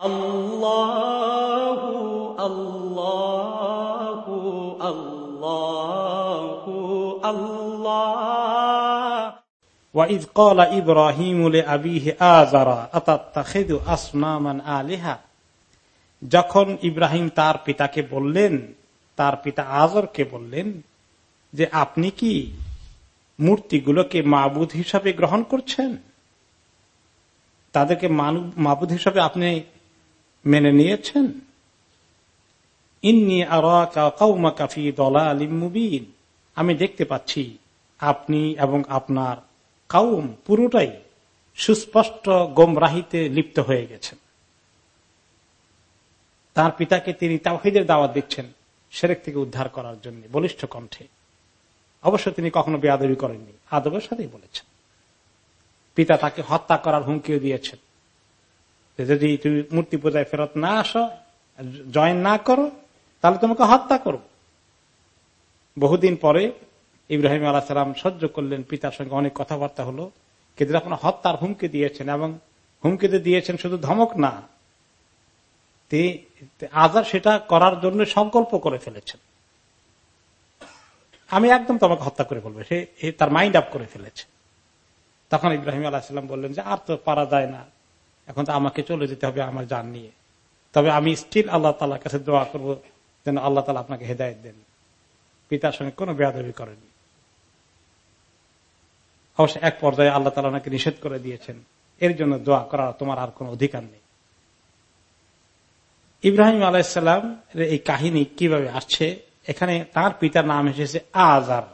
الله الله الله الله وإذ قال إبراهيم لأبيه آزر أتتخذ أصناما آلهة যখন ইব্রাহিম তার পিতাকে বললেন তার পিতা আজরকে বললেন যে আপনি কি মূর্তিগুলোকে মাবুদ হিসাবে গ্রহণ করছেন তাদেরকে মাবুদ হিসাবে আপনি মেনে নিয়েছেন? ইন্নি কাফি দলা মুবিন। আমি দেখতে পাচ্ছি, আপনি এবং আপনার কাউম পুরোটাই সুস্পষ্ট গোমরাহিতে লিপ্ত হয়ে গেছেন। তার পিতাকে তিনি তাহিদের দাওয়াত দিচ্ছেন সেরেক থেকে উদ্ধার করার জন্য, বলিষ্ঠ কণ্ঠে। অবশ্য তিনি কখনো বেয়াদবি করেননি, আদবের সাথেই বলেছেন। পিতা তাকে হত্যা করার হুমকিও দিয়েছেন। যদি তুমি মূর্তি পূজায় ফেরত না আসো জয়েন না করো, তাহলে তোমাকে হত্যা করো বহুদিন পরে ইব্রাহিম আলাহ সালাম সহ্য করলেন, পিতার সঙ্গে অনেক কথাবার্তা হলো, কিন্তু যখন হত্যার হুমকি দিয়েছেন এবং হুমকিতে দিয়েছেন শুধু ধমক না আজার সেটা করার জন্য সংকল্প করে ফেলেছেন। আমি একদম তোমাকে হত্যা করে বলব, সে তার মাইন্ড আপ করে ফেলেছে। তখন ইব্রাহিম আলাহিসাল্লাম বললেন যে, আর তো পারা যায় না। এখন তো আমাকে চলে যেতে হবে আমার যান নিয়ে। তবে আমি স্টিল আল্লাহ তালার কাছে দোয়া করব যেন আল্লাহ তালা আপনাকে হেদায়ত দেন। পিতার সঙ্গে কোনো বেয়াদবি করেনি অবশ্য এক পর্যায়ে আল্লাহ তালা ওনাকে নিষেধ করে দিয়েছেন। এর জন্য দোয়া করার তোমার আর কোন অধিকার নেই। ইব্রাহিম আলাইসাল্লাম এই কাহিনী কীভাবে আসছে? এখানে তার পিতার নাম এসেছে আজার।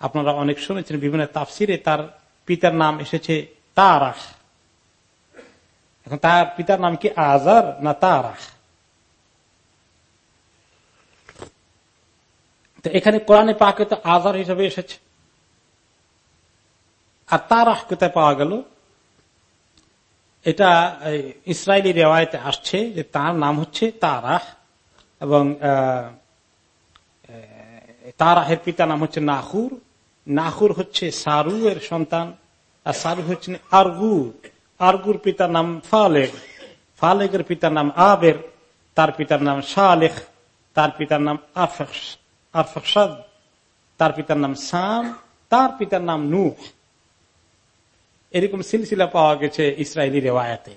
আপনারা অনেক শুনেছেন, বিভিন্ন তাফসিরে তার পিতার নাম এসেছে তারাহ এখন তার পিতার নাম কি? আজার না তারাহ? তো এখানে কোরআনে পাকে তো আজার হিসাবে এসেছে। আর তারাহ কোথায় পাওয়া গেল? এটা ইসরায়েলি রেওয়ায়তে আসছে যে তার নাম হচ্ছে তারাহ এবং তারাহের পিতার নাম হচ্ছে নাহুর। নাহুর হচ্ছে সারু এর সন্তান আর সারু হচ্ছে আরগু আরগুর পিতার নাম ফালেগ ফালেগের পিতার নাম আবের তার পিতার নাম শালেখ তার পিতার নাম আরফাদ তার পিতার নাম সাম তার পিতার নাম নূহ এরকম সিলসিলা পাওয়া গেছে ইসরায়েলি রেওয়ায়তে।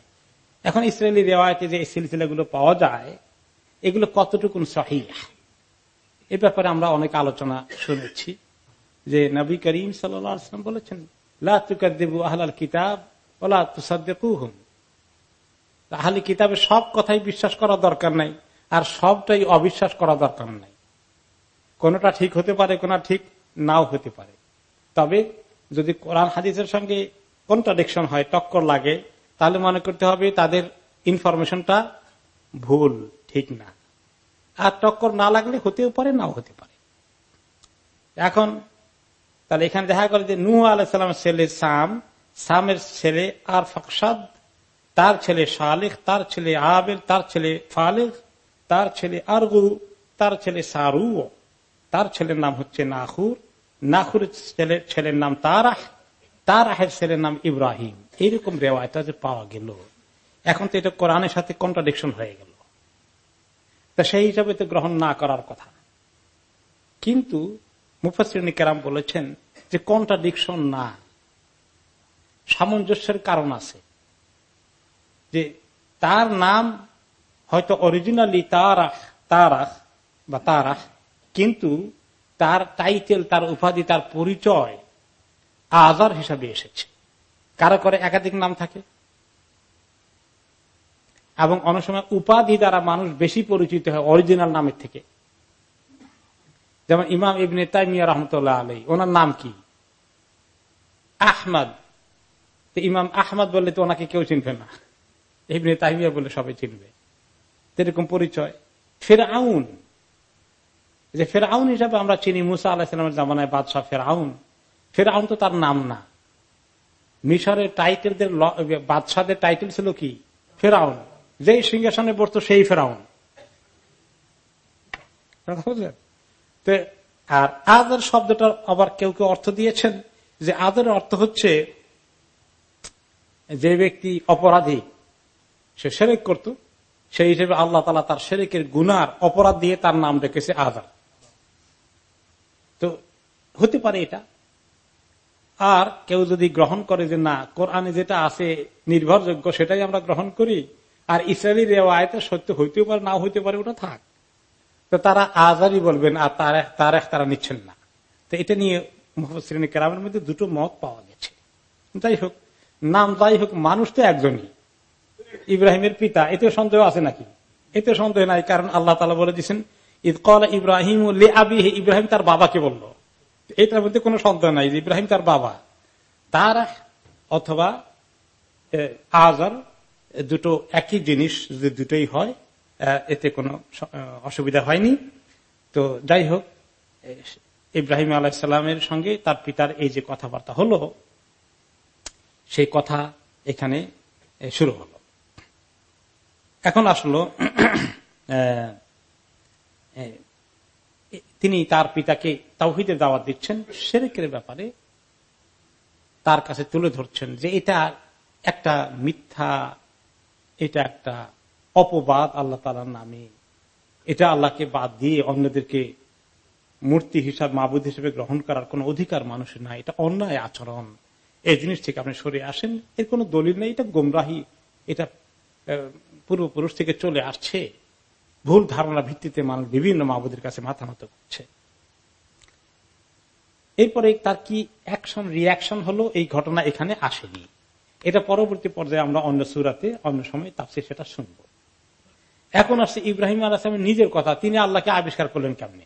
এখন ইসরায়েলি রেওয়ায়তে যে সিলসিলাগুলো পাওয়া যায়, এগুলো কতটুকুন সহি এ ব্যাপারে আমরা অনেক আলোচনা শুনেছি যে নবী করিম সাল্লাম বলেছেন লাতুকাদেবু আহলাল কিতাব ওলা তুসাদ্দেকুহুম। আহলি কিতাবের সব কথাই বিশ্বাস করা দরকার নাই, আর সবটাই অবিশ্বাস করা দরকার নাই। কোনটা ঠিক হতে পারে, কোনটা ঠিক নাও হতে পারে। তবে যদি কোরআন হাদিসের সঙ্গে কন্ট্রাডিকশন হয়, টক্কর লাগে, তাহলে মনে করতে হবে তাদের ইনফরমেশনটা ভুল, ঠিক না। আর টক্কর না লাগলে হতেও পারে, নাও হতে পারে। এখন তাহলে এখানে দেখা গেল যে নূহ আলাইসালামের ছেলে সাম সামের ছেলে আর ফকসাদ তার ছেলে শালেখ তার ছেলে আবেল, তার ছেলে ফালেখ তার ছেলে আরগু, তার ছেলে সারু তার ছেলের নাম হচ্ছে নাহুর নাহুর ছেলের ছেলের নাম তারাহ। তার আহের ছেলের নাম ইব্রাহিম। এইরকম রেওয়ায়তা যে পাওয়া গেল। এখন তো এটা কোরআনের সাথে কন্ট্রাডিকশন হয়ে গেল। তা সেই হিসাবে তো গ্রহণ না করার কথা। কিন্তু মুফাসিনী কেরাম বলেছেন যে কন্ট্রাডিকশন না। সামঞ্জস্যের কারণ আছে। যে তার নাম হয়তো অরিজিনালি তারাহ তারাহ বা তারাহ কিন্তু তার টাইটেল তার উপাধি, তার পরিচয় আজার হিসাবে এসেছে। কারও করে একাধিক নাম থাকে। এবং অনেক সময় উপাধি দ্বারা মানুষ বেশি পরিচিত হয় অরিজিনাল নামের থেকে। যেমন ইমাম ইবনে তাইমিয়া রহমতুল্লাহ আলী ওনার নাম কি? আহমদ। ইমাম আহমদ বললে তো ওনাকে কেউ চিনবে না। ইবনে তাইমিয়া বলে সবাই চিনবে। এরকম পরিচয়। ফের আউন যে ফের আউন হিসাবে আমরা চিনি, মুসা আলাহিসামের জামানায় বাদশাহ ফের আউন ফের আউন তো তার নাম না। মিশরের টাইটেলদের বাদশাদের টাইটেল ছিল কি? ফেরাউন। যেই সিংহাসনে বসতো সেই ফেরাউন। আর আদর শব্দটার আবার কেউ কেউ অর্থ দিয়েছেন যে আদরের অর্থ হচ্ছে যে ব্যক্তি অপরাধী, সে সেরেক করত, সেই হিসেবে আল্লাহ তালা তার সেরেকের গুনার অপরাধ দিয়ে তার নাম রেখেছে আজার তো হতে পারে এটা। আর কেউ যদি গ্রহণ করে যে না, কোরআনে যেটা আছে নির্ভরযোগ্য সেটাই আমরা গ্রহণ করি, আর ইসরায়েলি রেওয়ায়তে সত্য হইতেও পারে না হইতে পারে, ওটা থাক। তো তারা আজারই বলবেন, আর তার এক তারা নিচ্ছেন না। তো এটা নিয়ে শ্রেণি কেরামের মধ্যে দুটো মত পাওয়া গেছে। যাই হোক নাম যাই হোক, মানুষ তো একজনই। ইব্রাহিমের পিতা এতে সন্দেহ আছে নাকি? এতে সন্দেহ নাই, কারণ আল্লাহ তালা বলে দিচ্ছেন কল ইব্রাহিম ইব্রাহিম তার বাবাকে বলল। এটার মধ্যে কোনো সন্দেহ নাই ইব্রাহিম তার বাবা। তার অথবা আজার দুটো একই জিনিস যদি দুটোই হয় এতে কোনো অসুবিধা হয়নি। তো যাই হোক ইব্রাহিম আলাহিসাল্লামের সঙ্গে তার পিতার এই যে কথাবার্তা হলো সেই কথা এখানে শুরু হলো। এখন আসলো তিনি তার পিতাকে তাওহিদের দাওয়াত দিচ্ছেন, সেরেকের ব্যাপারে তার কাছে তুলে ধরছেন যে এটা একটা মিথ্যা, এটা একটা অপবাদ আল্লাহ তালার নামে। এটা আল্লাহকে বাদ দিয়ে অন্যদেরকে মূর্তি হিসাব, মাবুদ হিসেবে গ্রহণ করার কোন অধিকার মানুষের নাই। এটা অন্যায় আচরণ। এই জিনিস থেকে আপনি সরে আসেন। এর কোন দলিল নেই, এটা গোমরাহি, এটা পূর্বপুরুষ থেকে চলে আসছে। ভুল ধারণা ভিত্তিতে মানুষ বিভিন্ন মাবুদের কাছে মাথা নত করছে। এরপরে তার কি অ্যাকশন রিয়াকশন হলো? এই ঘটনা এখানে আসেনি। এটা পরবর্তী পর্যায়ে আমরা অন্য সুরাতে, অন্য সময় তাপসে সেটা শুনব। এখন আসছে ইব্রাহিম আলাহামের নিজের কথা। তিনি আল্লাহকে আবিষ্কার করলেন কেমনি?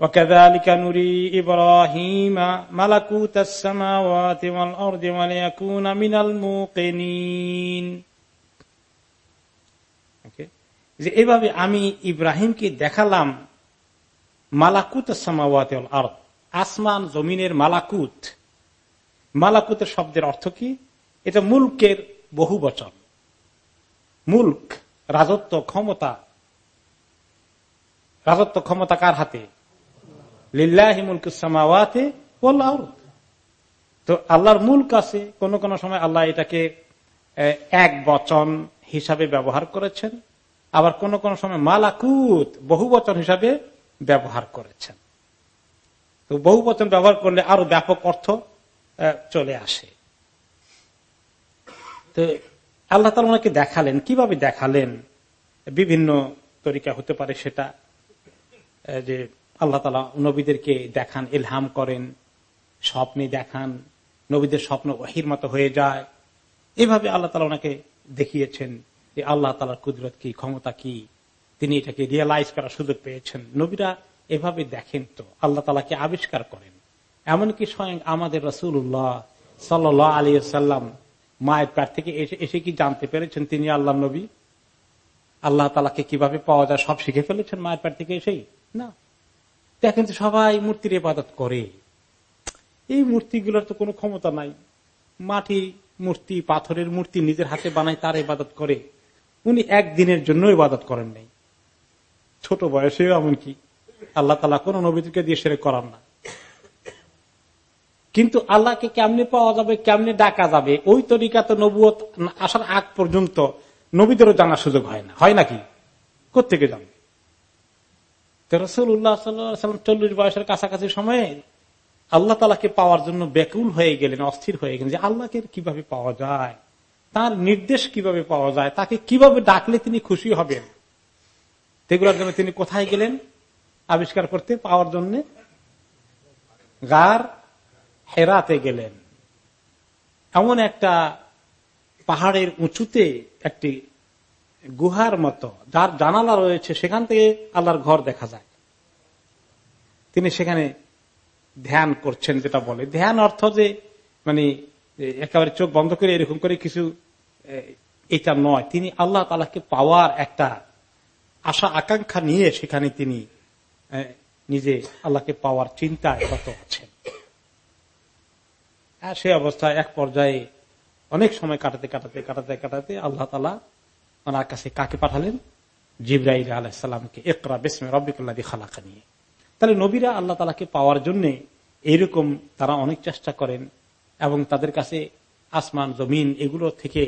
وكذلك نري إبراهيم ملكوت السماوات والأرض وليكون من الموقنين যে এভাবে আমি ইব্রাহিমকে দেখালাম মালাকুত সামাওয়াত আর্দ আসমান জমিনের মালাকুত মালাকুতের শব্দের অর্থ কি এটা মুলকের বহু বচন মুল্ক রাজত্ব ক্ষমতা রাজত্ব ক্ষমতা কার হাতে লিল্লাহি মুলকুসামাওয়াতে তো আল্লাহর মুল্ক আছে, কোন কোন সময় আল্লাহ এটাকে এক বচন হিসাবে ব্যবহার করেছেন, আবার কোন কোন সময় মালাকুত বহু বচন হিসাবে ব্যবহার করেছেন। তো বহু বচন ব্যবহার করলে আরও ব্যাপক অর্থ চলে আসে। তো আল্লাহ তালা ওনাকে দেখালেন। কীভাবে দেখালেন? বিভিন্ন তরিকা হতে পারে সেটা যে আল্লাহ তালা নবীদেরকে দেখান এলহাম করেন, স্বপ্নে দেখান, নবীদের স্বপ্ন ওহির মতো হয়ে যায়। এভাবে আল্লাহ তালা ওনাকে দেখিয়েছেন যে আল্লাহ তালার কুদরত কি, ক্ষমতা কি, তিনি এটাকে রিয়েলাইজ করার সুযোগ পেয়েছেন। নবীরা এভাবে দেখেন তো, আল্লাহ তালাকে আবিষ্কার করেন। এমনকি স্বয়ং আমাদের রসুল্লাহ সাল আলী সাল্লাম মায়ের কার থেকে এসে কি জানতে পেরেছেন তিনি আল্লাহ নবী? আল্লাহ তালাকে কীভাবে পাওয়া যায়, সব শিখে ফেলেছেন মায়ের পার থেকে এসেই? না। দেখেন তো সবাই মূর্তির ইবাদত করে। এই মূর্তিগুলোর তো কোনো ক্ষমতা নাই। মাটি মূর্তি, পাথরের মূর্তি নিজের হাতে বানায় তার ইবাদত করে। উনি একদিনের জন্য ইবাদত করেন নাই। ছোট বয়সেও এমনকি আল্লাহ তালা কোন নবীদেরকে দিয়ে সেরে করান না। কিন্তু আল্লাহকে কেমনে পাওয়া যাবে, কেমনে ডাকা যাবে, ওই তরিকা তো নবুয়ত আসার আগ পর্যন্ত নবীদেরও জানার সুযোগ হয় না। হয় নাকি? কোথেকে জানবে? রসুল উল্লাহ সাল্লাম চল্লিশ বয়সের কাছাকাছি সময়ে আল্লাহ তালাকে পাওয়ার জন্য ব্যাকুল হয়ে গেলেন, অস্থির হয়ে গেলেন যে আল্লাহকে কীভাবে পাওয়া যায়? তার নির্দেশ কীভাবে পাওয়া যায়? তাকে কীভাবে ডাকলে তিনি খুশি হবেন? সেগুলোর জন্য তিনি কোথায় গেলেন? আবিষ্কার করতে পাওয়ার জন্য গার হেরাতে গেলেন। এমন একটা পাহাড়ের উঁচুতে একটি গুহার মতো, যার জানালা রয়েছে, সেখান থেকে আল্লাহর ঘর দেখা যায়। তিনি সেখানে ধ্যান করছেন, যেটা বলে। ধ্যান অর্থ যে মানে একেবারে চোখ বন্ধ করে এরকম করে কিছু এটা নয়। তিনি আল্লাহ তালাকে পাওয়ার একটা আশা, আকাঙ্ক্ষা নিয়ে সেখানে তিনি নিজে আল্লাহকে পাওয়ার চিন্তায় রত আছেন। সে অবস্থায় এক পর্যায়ে অনেক সময় কাটাতে কাটাতে কাটাতে কাটাতে আল্লাহ তালা ওনার কাছে কাকে পাঠালেন? জিব্রাইল আলাহিসাল্লামকে একরা বেসমে রব্বিকুল্লাহ খালাকা নিয়ে তাহলে নবীরা আল্লাহ তালাকে পাওয়ার জন্য এইরকম তারা অনেক চেষ্টা করেন এবং তাদের কাছে আসমান, জমিন এগুলো থেকে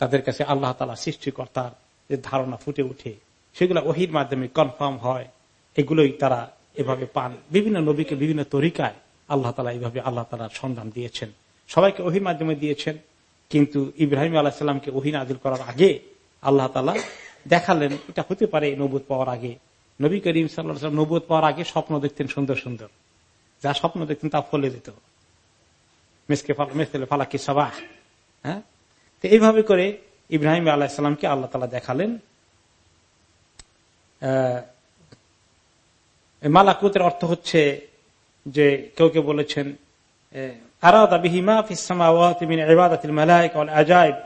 তাদের কাছে আল্লাহ তালা সৃষ্টিকর্তার যে ধারণা ফুটে উঠে সেগুলো ওহির মাধ্যমে কনফার্ম হয়, এগুলোই তারা এভাবে পান। বিভিন্ন নবীকে বিভিন্ন তরিকায় আল্লাহ তালা এইভাবে আল্লাহ তালার সন্ধান দিয়েছেন। সবাইকে ওহির মাধ্যমে দিয়েছেন, কিন্তু ইব্রাহিম আলাহিসাল্লামকে ওহিন আদিল করার আগে আল্লাহ তালা দেখালেন, এটা হতে পারে নবুদ পাওয়ার আগে। নবী করিম সাল্লাহ নবুদ পাওয়ার আগে স্বপ্ন দেখতেন সুন্দর সুন্দর। যা স্বপ্ন দেখতেন তা ফলে দিত। মিসকে ফালাকি সবাহ হ্যাঁ? তো এইভাবে করে ইব্রাহিম আলাহিসাল্লামকে আল্লাহ তালা দেখালেন। মালাকুতের অর্থ হচ্ছে যে কেউ কেউ বলেছেন আরাদা বিহিমা ফিসামাওয়াত মিন ইবাদাতিল মালাইকা ওয়াল আজাইব।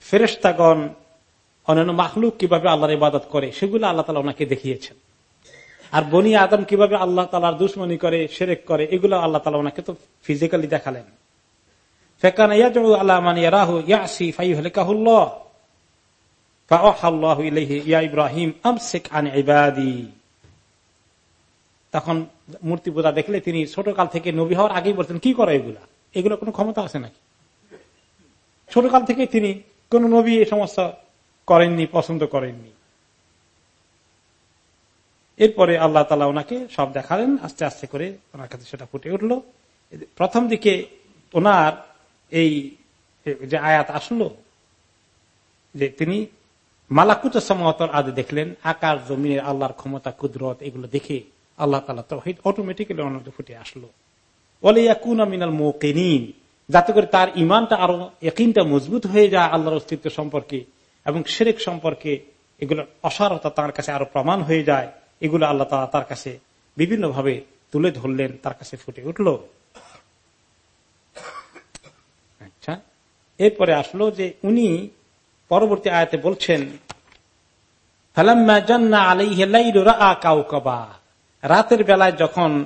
ফেরেশতাগণ, অন্যান্য মাখলুক কীভাবে আল্লাহর ইবাদত করে, সেগুলো আল্লাহ তালা ওনাকে দেখিয়েছেন। আর বনি আদম কীভাবে আল্লাহ তালার দুশ্মনী করে, সেরেক করে, এগুলো আল্লাহ তালা ওনাকে তো ফিজিক্যালি দেখালেন। ইব্রাহিম তখন মূর্তি পূজা দেখলে তিনি ছোট কাল থেকে নবী হওয়ার আগেই বলতেন কি করে এগুলা? এগুলো কোনো ক্ষমতা আছে নাকি? ছোট কাল থেকে তিনি কোন নবী এই সমস্ত করেননি, পছন্দ করেননি। এরপরে আল্লাহ তালা ওনাকে সব দেখালেন, আস্তে আস্তে করে ওনার কাছে সেটা ফুটে উঠল। প্রথম দিকে ওনার এই যে আয়াত আসলো, যে তিনি মালাকুত সমাতর আদি দেখলেন, আকাশ জমিনের আল্লাহর ক্ষমতা, কুদরত, এগুলো দেখে আল্লাহ তালা তহিদ অটোমেটিক্যালি ওনাকে ফুটে আসলো। মিনাল মোকেনিন যাতে করে তার ইমানটা আরও একিনটা মজবুত হয়ে যায় আল্লাহর অস্তিত্ব সম্পর্কে এবং সেরেক সম্পর্কে এগুলো অসারতা তার কাছে আরও প্রমাণ হয়ে যায়। এগুলো আল্লাহ তালা তার কাছে বিভিন্ন ভাবে তুলে ধরলেন, তার কাছে ফুটে উঠল। আচ্ছা এরপরে আসলো যে উনি পরবর্তী আয়াতে বলছেন রাতের বেলায় যখন,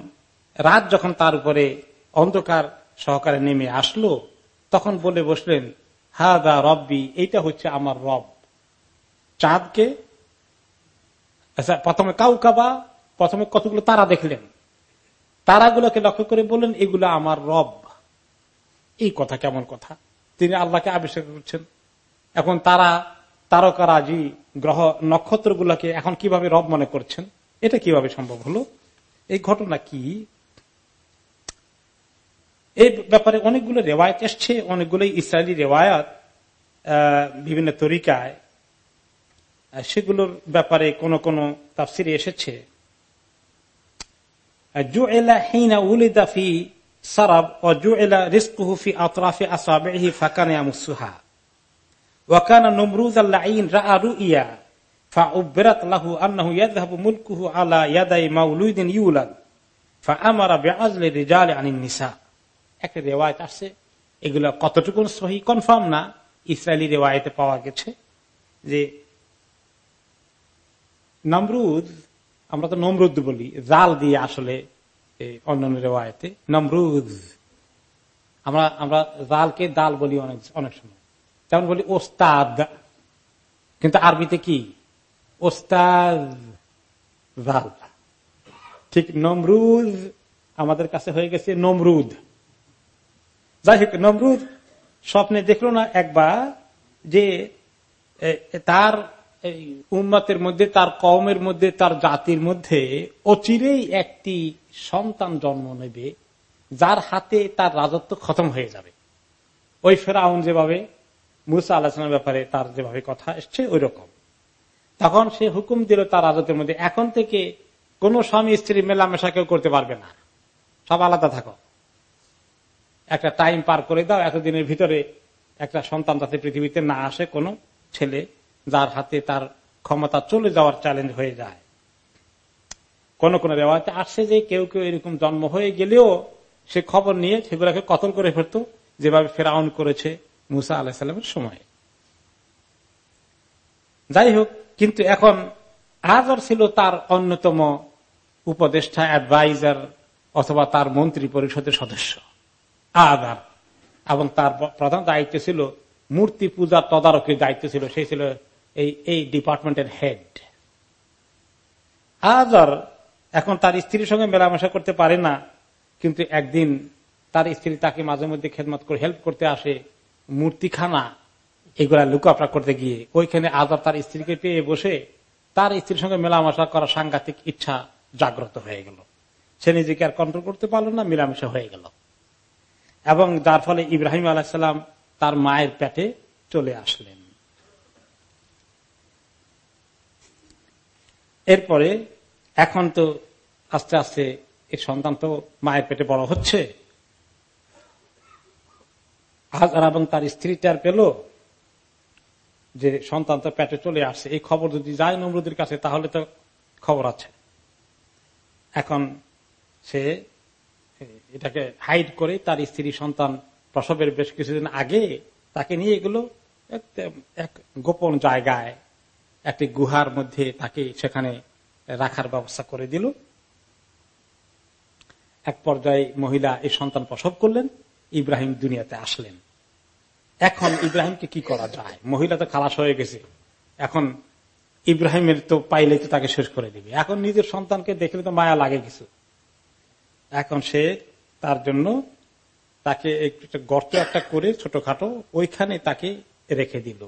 রাত যখন তার উপরে অন্ধকার সহকারে নেমে আসলো, তখন বলে বসলেন হা দা রব্বি, এইটা হচ্ছে আমার রব। চাঁদকে আচ্ছা প্রথমে কাউকাবা, প্রথমে কতগুলো তারা দেখলেন? তারাগুলোকে লক্ষ্য করে বললেন, এগুলো আমার রব। এই কথা কেমন কথা? তিনি আল্লাহকে আবিষ্কার করছেন। এখন তারা, তারকারাজি, গ্রহ নক্ষত্রগুলোকে এখন কীভাবে রব মনে করছেন? এটা কীভাবে সম্ভব হলো? এই ঘটনা কি? এই ব্যাপারে অনেকগুলো রেওয়ায়ত এসছে অনেকগুলো ইসরায়েলি রেওয়ায়ত বিভিন্ন তরিকায় সেগুলোর ব্যাপারে কোন কোন তাফসিরে এসেছে। সারাব ও জু এলা আতরাফে আসাবে ফাকানে আমসুহা ওয়াকানা নমরুজ আল্লাহ রা আর ইয়া ইসরায়েলি পাওয়া গেছে যে নমরুদ, আমরা তো নমরুদ বলি, জাল দিয়ে আসলে অন্যান্য রেওয়ায়তে। নমরুদ, আমরা আমরা জালকে দাল বলি অনেক অনেক সময়। যেমন বলি ওস্তাদ, কিন্তু আরবিতে কি? ওস্তাদ ঠিক নমরুদ আমাদের কাছে হয়ে গেছে নমরুদ। যাই হোক, নমরুদ স্বপ্নে দেখল না একবার যে তার উন্মতের মধ্যে, তার কমের মধ্যে, তার জাতির মধ্যে অচিরেই একটি সন্তান জন্ম নেবে, যার হাতে তার রাজত্ব খতম হয়ে যাবে। ওই ফেরাউন যেভাবে, মুসা আল্লাহামের ব্যাপারে তার যেভাবে কথা এসছে ওই রকম তখন সে হুকুম দিল তার রাজত্বের মধ্যে, এখন থেকে কোন স্বামী, স্ত্রী মেলামেশা কেউ করতে পারবে না। সব আলাদা থাকো। একটা টাইম পার করে দাও, এতদিনের ভিতরে একটা সন্তান যাতে পৃথিবীতে না আসে, কোনো ছেলে যার হাতে তার ক্ষমতা চলে যাওয়ার চ্যালেঞ্জ হয়ে যায়। কোন কোন রেওয়াতে আসছে যে কেউ কেউ এরকম জন্ম হয়ে গেলেও সে খবর নিয়ে সেগুলোকে কতল করে ফেরত যেভাবে ফেরাউন করেছে মুসা আলাহিসাল্লামের সময়। যাই হোক কিন্তু এখন আজর ছিল তার অন্যতম উপদেষ্টা অ্যাডভাইজার অথবা তার মন্ত্রী পরিষদের সদস্য, আদার। এবং তার প্রধান দায়িত্ব ছিল মূর্তি পূজার তদারকির দায়িত্ব ছিল সেই ছিল এই এই ডিপার্টমেন্টের হেড আজার এখন তার স্ত্রীর সঙ্গে মেলামেশা করতে পারে না, কিন্তু একদিন তার স্ত্রী তাকে মাঝে মধ্যে খেদমত করে হেল্প করতে আসে মূর্তিখানা। এগুলা লুকাপড়া করতে গিয়ে, ওইখানে আজার তার স্ত্রীকে পেয়ে বসে তার স্ত্রীর সঙ্গে মেলামেশা করার সাংঘাতিক ইচ্ছা জাগ্রত হয়ে গেল। সে নিজেকে আর কন্ট্রোল করতে পারল না, মিলামেশা হয়ে গেল। এবং যার ফলে ইব্রাহিম আলাহিসাল্লাম তার মায়ের পেটে চলে আসলেন। এরপরে এখন তো আস্তে আস্তে এই সন্তান তো মায়ের পেটে বড় হচ্ছে। হাজার এবং তার স্ত্রীটার পেল যে সন্তান তো পেটে চলে আসছে, এই খবর যদি যায় নমরুদের কাছে, তাহলে তো খবর আছে। এখন সে এটাকে হাইড করে তার স্ত্রী সন্তান প্রসবের বেশ কিছুদিন আগে তাকে নিয়ে এগুলো এক গোপন জায়গায়, একটি গুহার মধ্যে তাকে সেখানে রাখার ব্যবস্থা করে দিল। এক পর্যায়ে মহিলা এই সন্তান প্রসব করলেন, ইব্রাহিম দুনিয়াতে আসলেন। এখন ইব্রাহিমকে কি করা যায়? মহিলা তো খালাস হয়ে গেছে। এখন ইব্রাহিমের তো পাইলে তো তাকে শেষ করে দিবে। এখন নিজের সন্তানকে দেখলে তো মায়া লাগে কিছু। এখন সে তার জন্য তাকে একটা গর্ত একটা করে ছোটখাটো ওইখানে তাকে রেখে দিল।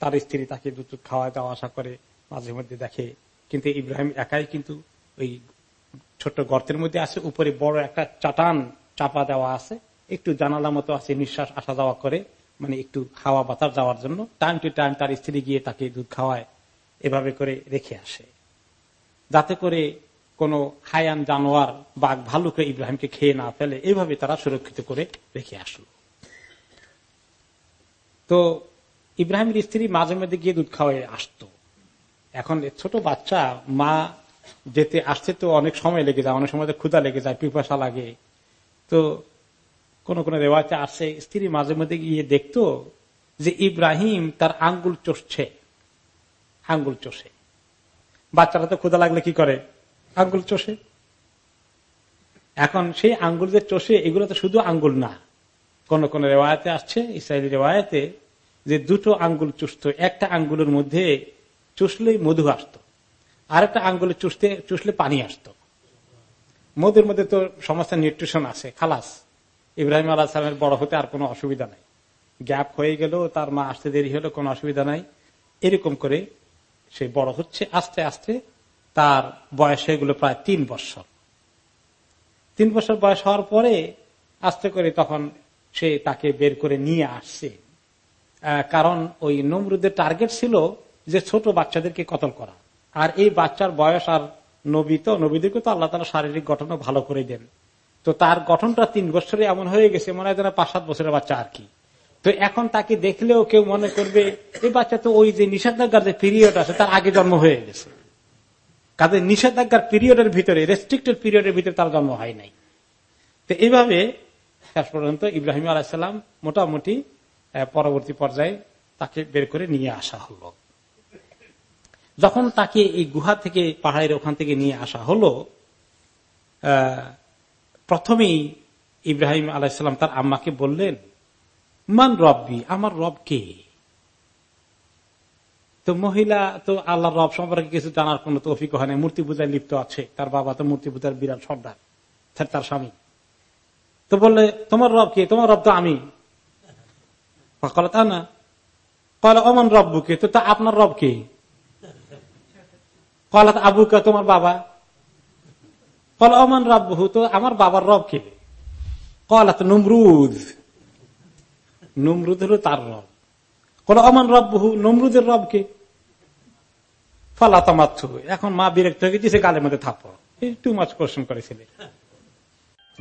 তার স্ত্রী তাকে দুটো খাওয়া দাওয়া আশা করে, মাঝে মধ্যে দেখে। কিন্তু ইব্রাহিম একাই কিন্তু ওই ছোট গর্তের মধ্যে আছে, উপরে বড় একটা চাটান চাপা দেওয়া আছে, একটু জানালা মতো আছে, নিঃশ্বাস আসা যাওয়া করে। মানে একটু হাওয়া বাতাস যাওয়ার জন্য টাইম টু টাইম তার স্ত্রী গিয়ে তাকে দুধ খাওয়ায়, এভাবে করে রেখে আসে। যাতে করে কোন হায়ান জানোয়ার বাঘ ভালুকে ইব্রাহিমকে খেয়ে না ফেলে এইভাবে তারা সুরক্ষিত করে রেখে আসলো। তো ইব্রাহিমের স্ত্রী মাঝে মাঝে গিয়ে দুধ খাওয়াই আসতো। এখন ছোট বাচ্চা, মা যেতে আসতে তো অনেক সময় লেগে যায়, অনেক সময় তো ক্ষুদা লেগে যায়, পিপাসা লাগে। তো কোন কোন রেওয়াজে আসে স্ত্রী মাঝে মধ্যে গিয়ে দেখতো যে ইব্রাহিম তার আঙ্গুল চষছে আঙ্গুল চষে বাচ্চারা তো ক্ষুদা লাগলে কি করে? আঙ্গুল চষে এখন সেই আঙ্গুল যে চষে এগুলো তো শুধু আঙ্গুল না। কোন কোন রেওয়ায়তে আসছে, ইসরায়েলি রেওয়ায়তে যে দুটো আঙ্গুল চুষত, একটা আঙ্গুলের মধ্যে চুষলেই মধু আসতো, আরেকটা আঙ্গুলে চুষতে, চুষলে পানি আসতো। মধুর মধ্যে তো সমস্ত নিউট্রিশন আছে, খালাস। ইব্রাহিম আল্লাহ সালামের বড় হতে আর কোনো অসুবিধা নাই। গ্যাপ হয়ে গেল তার মা আসতে দেরি হলো কোনো অসুবিধা নাই। এরকম করে সে বড় হচ্ছে, আস্তে আস্তে তার বয়স হয়ে গেল প্রায় তিন বছর তিন বছর বয়স হওয়ার পরে আস্তে করে তখন সে তাকে বের করে নিয়ে আসছে। কারণ ওই নমরুদের টার্গেট ছিল যে ছোট বাচ্চাদেরকে কতল করা। আর এই বাচ্চার বয়স আর নবী তো, নবীদেরকে তো আল্লাহ তালা শারীরিক গঠনও ভালো করে দেন। তো তার গঠনটা তিন বছরে এমন হয়ে গেছে, মনে হয় যেন পাঁচ সাত বছরের বাচ্চা আর কি। তো এখন তাকে দেখলেও কেউ মনে করবে এই বাচ্চা তো ওই যে নিষেধাজ্ঞার যে পিরিয়ড আছে, তার আগে জন্ম হয়ে গেছে। কাজে নিষেধাজ্ঞার পিরিয়ডের ভিতরে রেস্ট্রিক্টেড পিরিয়ডের ভিতরে তার জন্ম হয় নাই। তো এইভাবে শেষ পর্যন্ত ইব্রাহিম আলাহিসাল্লাম মোটামুটি পরবর্তী পর্যায়ে তাকে বের করে নিয়ে আসা হলো। যখন তাকে এই গুহা থেকে, পাহাড়ের ওখান থেকে নিয়ে আসা হলো প্রথমেই ইব্রাহিম আলাইসাল্লাম তার আম্মাকে বললেন, মান রব্বি, আমার রব কে? তো মহিলা, তো আল্লাহ রব সম্পর্কে কিছু জানার কোন তৌফিক হয় না মূর্তি পূজায় লিপ্ত আছে। তার বাবা তো মূর্তি পূজার বিরাট সর্দার তার স্বামী। তো বললে, তোমার রব কে? তোমার রব তো আমি। তা না কলা অমন রব্বুকে? তো তা আপনার রব কে? কলাত আবুকে, তোমার বাবা? কল অমান রব তো আমার বাবার রব কে? কলাত নমরুদ নমরুদ হলো তার রব। কল অমান রব বহু নমরুদের রব কে? ফলা তামাচ্ছু এখন মা বিরক্ত হয়ে গেছে গালের মধ্যে থাপ টু মাছ কোশ্চন করেছিলেন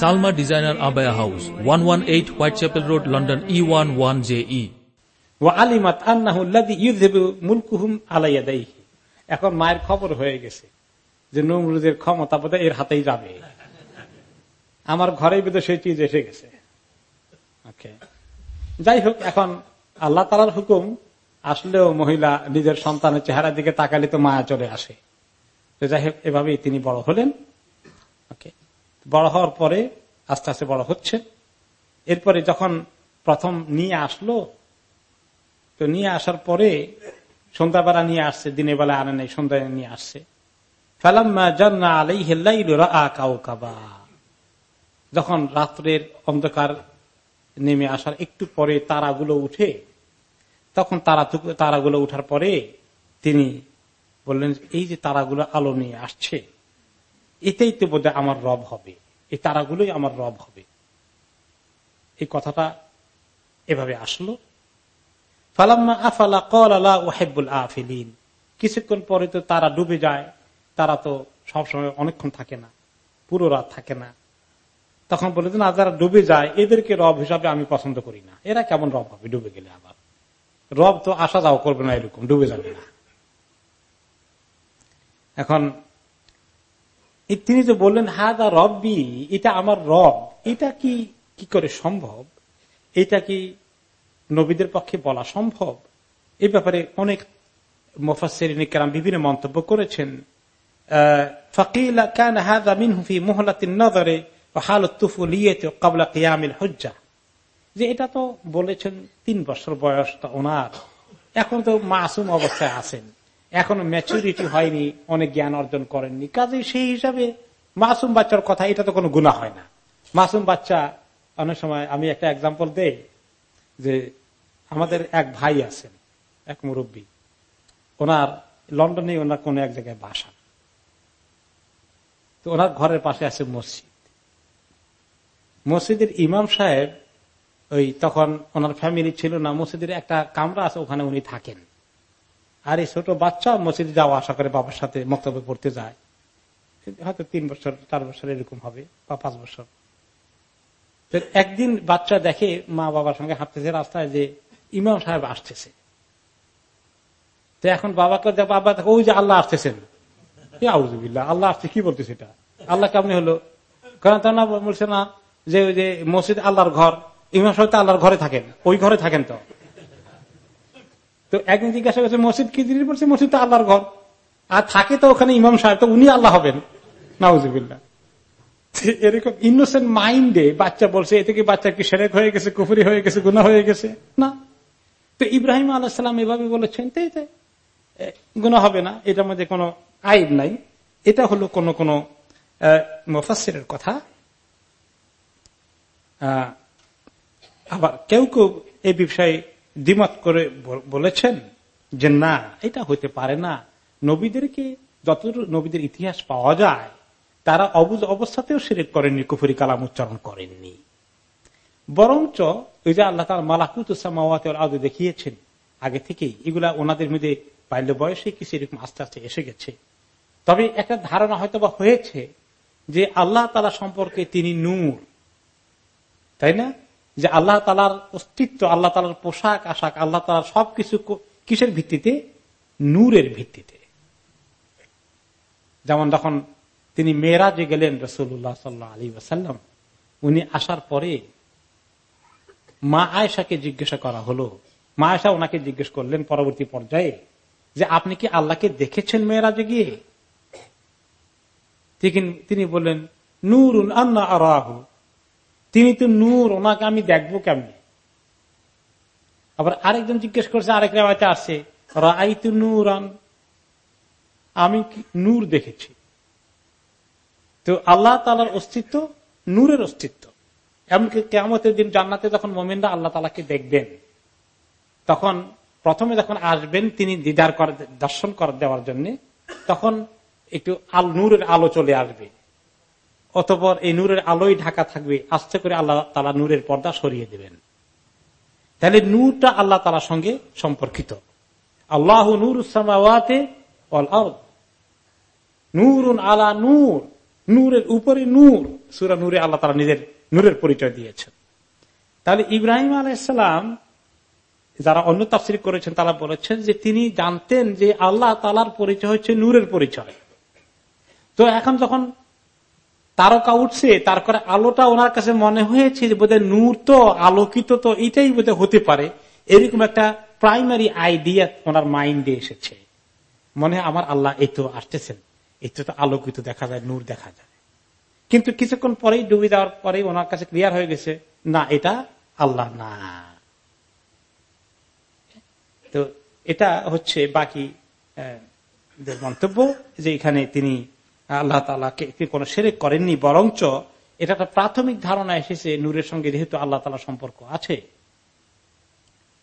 Salma designer abaya house one one eight Whitechapel road, London E one one J E আলিমাত এখন মায়ের খবর হয়ে গেছে যে নমরুদের ক্ষমতা বোধ এর হাতেই যাবে। আমার ঘরে বোধ সেই চিজ এসে গেছে। যাই হোক, এখন আল্লাহ তালার হুকুম, আসলেও মহিলা নিজের সন্তানের চেহারার দিকে তাকালে তো মায়া চলে আসে। যাই হোক, এভাবেই তিনি বড় হলেন। ওকে। বড় হওয়ার পরে আস্তে আস্তে বড় হচ্ছে। এরপরে যখন প্রথম নিয়ে আসলো, তো নিয়ে আসার পরে সন্ধ্যাবেলা নিয়ে আসছে, দিনের বেলা আনে নেই, সন্ধ্যায় নিয়ে আসছে। যখন রাত্রের অন্ধকার নেমে আসার একটু পরে তারাগুলো উঠে, তখন তারা তারাগুলো উঠার পরে তিনি বললেন, এই যে তারাগুলো আলো নিয়ে আসছে এতেই তো বোধ আমার রব হবে। এই তারাগুলোই আমার রব হবে। এই কথাটা এভাবে আসলো। ফালাম্মা আফালা কল আলা ওহেবুল আফিলিন। কিছুক্ষণ পরে তো তারা ডুবে যায়। তারা তো সবসময় অনেকক্ষণ থাকে না, পুরো রাত থাকে না। তখন বলে না, যারা ডুবে যায়, এদেরকে রব হিসাবে আমি পছন্দ করি না। এরা কেমন রব হবে ডুবে গেলে আবার? রব তো আসা যাওয়া করবে না এরকম, ডুবে যাবে না। এখন তিনি যে বললেন, হাদা রব্বি, এটা আমার রব। এটা কি কি করে সম্ভব? এটা কি নবীদের পক্ষে বলা সম্ভব? এই ব্যাপারে অনেক মোফাসেরিনিকেরাম বিভিন্ন মন্তব্য করেছেন। যে এটা তো বলেছেন তিন বছর বয়স তো ওনার। এখন তো মাসুম অবস্থায় আছেন। এখনও ম্যাচুরিটি হয়নি, অনেক জ্ঞান অর্জন করেননি। কাজে সেই হিসাবে মাসুম বাচ্চার কথা, এটা তো কোনো গুণা হয় না। মাসুম বাচ্চা, অনেক সময় আমি একটা এক্সাম্পল দেই, যে আমাদের এক ভাই আছেন, এক মুরব্বী। ওনার লন্ডনে ওনার কোন এক জায়গায় বাসা। তো ওনার ঘরের পাশে আছে মসজিদ। মসজিদের ইমাম সাহেব ওই তখন ওনার ফ্যামিলি ছিল না, মসজিদের একটা কামরা আছে, ওখানে উনি থাকেন। আর এই ছোট বাচ্চা মসজিদে যাওয়া আশা করে বাবার সাথে মক্তব্য পড়তে যায়। হয়তো তিন বছর, চার বছর এরকম হবে বা পাঁচ বছর। একদিন বাচ্চা দেখে মা বাবার সঙ্গে হাঁটতেছে রাস্তায় যে ইমাম সাহেব আসতেছে। তো এখন বাবাকে বাবা ওই যে আল্লাহ আসতেছেন। আল্লাহ আসছে, কি বলতেছে এটা? আল্লাহ কেমন হলো? কারণ তা না বলছে না যে ওই যে মসজিদ আল্লাহর ঘর, ইমাম সাহেব তো আল্লাহর ঘরে থাকেন, ওই ঘরে থাকেন তো। তো একদিন জিজ্ঞাসা করছে, মসজিদ কি জিনিস? বলছে, মসজিদ তো আল্লাহর ঘর। আর থাকে তো ওখানে ইমাম সাহেব, তো উনি আল্লাহ হবেন। নাউজুবিল্লা এরকম ইনোসেন্ট মাইন্ডে বাচ্চা বলছে এ থেকে বাচ্চা কি সেরেক হয়ে গেছে, কুফুরি হয়ে গেছে গুণা হয়ে গেছে? না। তো ইব্রাহিম আলাহাম এভাবে বলেছেন তাই তাই গুণা হবে না। এটার মধ্যে কোনো আইব নাই। এটা হলো কোন কোন মুফাসিরের কথা। আবার কেউ কেউ এই বিষয়ে দ্বিমত করে বলেছেন যে না, এটা হইতে পারে না। নবীদেরকে যত নবীদের ইতিহাস পাওয়া যায়, তারা অবুজ অবস্থাতেও সিরেক করেননি, কুফুরি কালাম উচ্চারণ করেননি। বরঞ্চ ওই যে আল্লাহ তার মালাকুত আদৌ দেখিয়েছেন আগে থেকেই, এগুলা ওনাদের মধ্যে বাল্য বয়সে কিছু এরকম আস্তে আস্তে এসে গেছে। তবে একটা ধারণা হয়তো হয়েছে যে আল্লাহ তালা সম্পর্কে তিনি নূর, তাই না? যে আল্লাহ তালার অস্তিত্ব, আল্লাহ তালার পোশাক, আশাক, আল্লাহ তালার সবকিছু কিসের ভিত্তিতে? নূরের ভিত্তিতে। যেমন যখন তিনি মেয়েরাজে গেলেন রসুল্লাহ সাল্লাহ আলী ওসাল্লাম উনি আসার পরে মা আয়সাকে জিজ্ঞাসা করা হলো। মা আয়সা ওনাকে জিজ্ঞেস করলেন পরবর্তী পর্যায়ে যে, আপনি কি আল্লাহকে দেখেছেন মেয়েরাজে গিয়ে? তিনি বললেন নূর আন্না আরাহু। তিনি তো নূর, ওনাকে আমি দেখব কেমনি? আবার আরেকজন জিজ্ঞেস করছে, আরেক রেওয়াতে আছে রাই নূর আমি নূর দেখেছি। তো আল্লাহ তালার অস্তিত্ব নূরের অস্তিত্ব। এমনকি কেমতের দিন জান্নাতে যখন মোমিনরা আল্লাহ তালাকে দেখবেন, তখন প্রথমে যখন আসবেন তিনি দিদার করে দর্শন কর দেওয়ার জন্য, তখন একটু আল নূরের আলো চলে আসবে। অতপর এই নূরের আলোয় ঢাকা থাকবে, আস্তে করে আল্লাহ তালা নূরের পর্দা সরিয়ে দেবেন। তাহলে নূরটা আল্লাহ তালার সঙ্গে সম্পর্কিত। আল্লাহ নূর নূর আলা নূর, নূরের উপরে নূর, সুরা নূরে আল্লাহ তালা নিজের নূরের পরিচয় দিয়েছেন। তাহলে ইব্রাহিম আলাইসালাম যারা অন্য তাফসির করেছেন, তারা বলেছেন যে তিনি জানতেন যে আল্লাহ তালার পরিচয় হচ্ছে নূরের পরিচয়। তো এখন যখন তারকা উঠছে, তারপরে আলোটা ওনার কাছে মনে হয়েছে যে বোধহয় নূর তো, আলোকিত তো, এটাই বোধহয় হতে পারে। এরকম একটা প্রাইমারি আইডিয়া ওনার মাইন্ডে এসেছে। মনে আমার আল্লাহ এই তো আসতেছেন। এই তো আলোকিত দেখা যায়, নূর দেখা যায়। কিন্তু কিছুক্ষণ পরেই ডুবে যাওয়ার পরে ওনার কাছে ক্লিয়ার হয়ে গেছে, না, এটা আল্লাহ না। তো এটা হচ্ছে বাকি মন্তব্য যে এখানে তিনি আল্লাহ তালাকে কোন সেরেক করেননি, বরঞ্চ এটা একটা প্রাথমিক ধারণা এসেছে নূরের সঙ্গে যেহেতু আল্লাহ তালা সম্পর্ক আছে।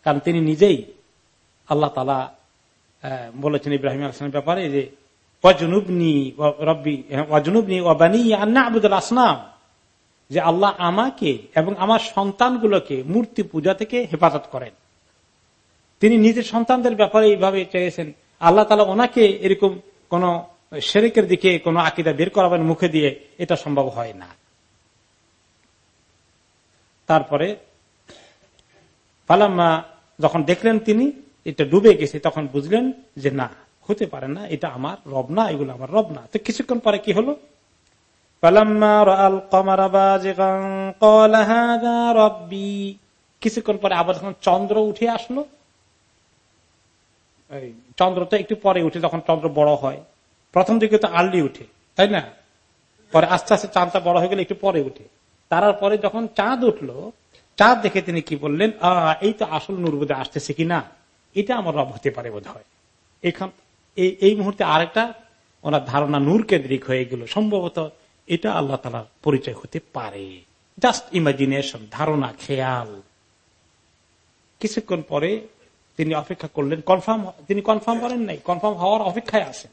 কারণ তিনি নিজেই আল্লাহ তালা বলেছেন ইব্রাহিম আসলামের ব্যাপারে যে আসনাম যে আল্লাহ আমাকে এবং আমার সন্তানগুলোকে মূর্তি পূজা থেকে হেফাজত করেন। তিনি নিজের সন্তানদের ব্যাপারে এইভাবে চেয়েছেন। আল্লাহ তালা ওনাকে এরকম কোন শেরেকের দিকে কোনো আকিদা বের করাবেন মুখে দিয়ে এটা সম্ভব হয় না। তারপরে পালাম্মা যখন দেখলেন তিনি, এটা ডুবে গেছে, তখন বুঝলেন যে না, হতে পারে না, এটা আমার রব না, এগুলো আমার রব না। তো কিছুক্ষণ পরে কি হলো? কিছুক্ষণ পরে আবার যখন চন্দ্র উঠে আসলো চন্দ্র তো একটু পরে উঠে, যখন চন্দ্র বড় হয় প্রথম দিকে তো আর্লি উঠে, তাই না? পরে আস্তে আস্তে চাঁদটা বড় হয়ে গেলে একটু পরে উঠে। তার পরে যখন চাঁদ উঠল, চাঁদ দেখে তিনি কি বললেন এই তো আসল নূর বোধ আসতেছে কিনা এটা আমার রব হতে পারে বোধ হয় এখান, এই মুহূর্তে আরেকটা ওনার ধারণা নূর কেন্দ্রিক হয়ে গেল। সম্ভবত এটা আল্লাহ তালার পরিচয় হতে পারে। জাস্ট ইমাজিনেশন, ধারণা, খেয়াল। কিছুক্ষণ পরে তিনি অপেক্ষা করলেন, কনফার্ম, তিনি কনফার্ম করেন নাই, কনফার্ম হওয়ার অপেক্ষায় আছেন।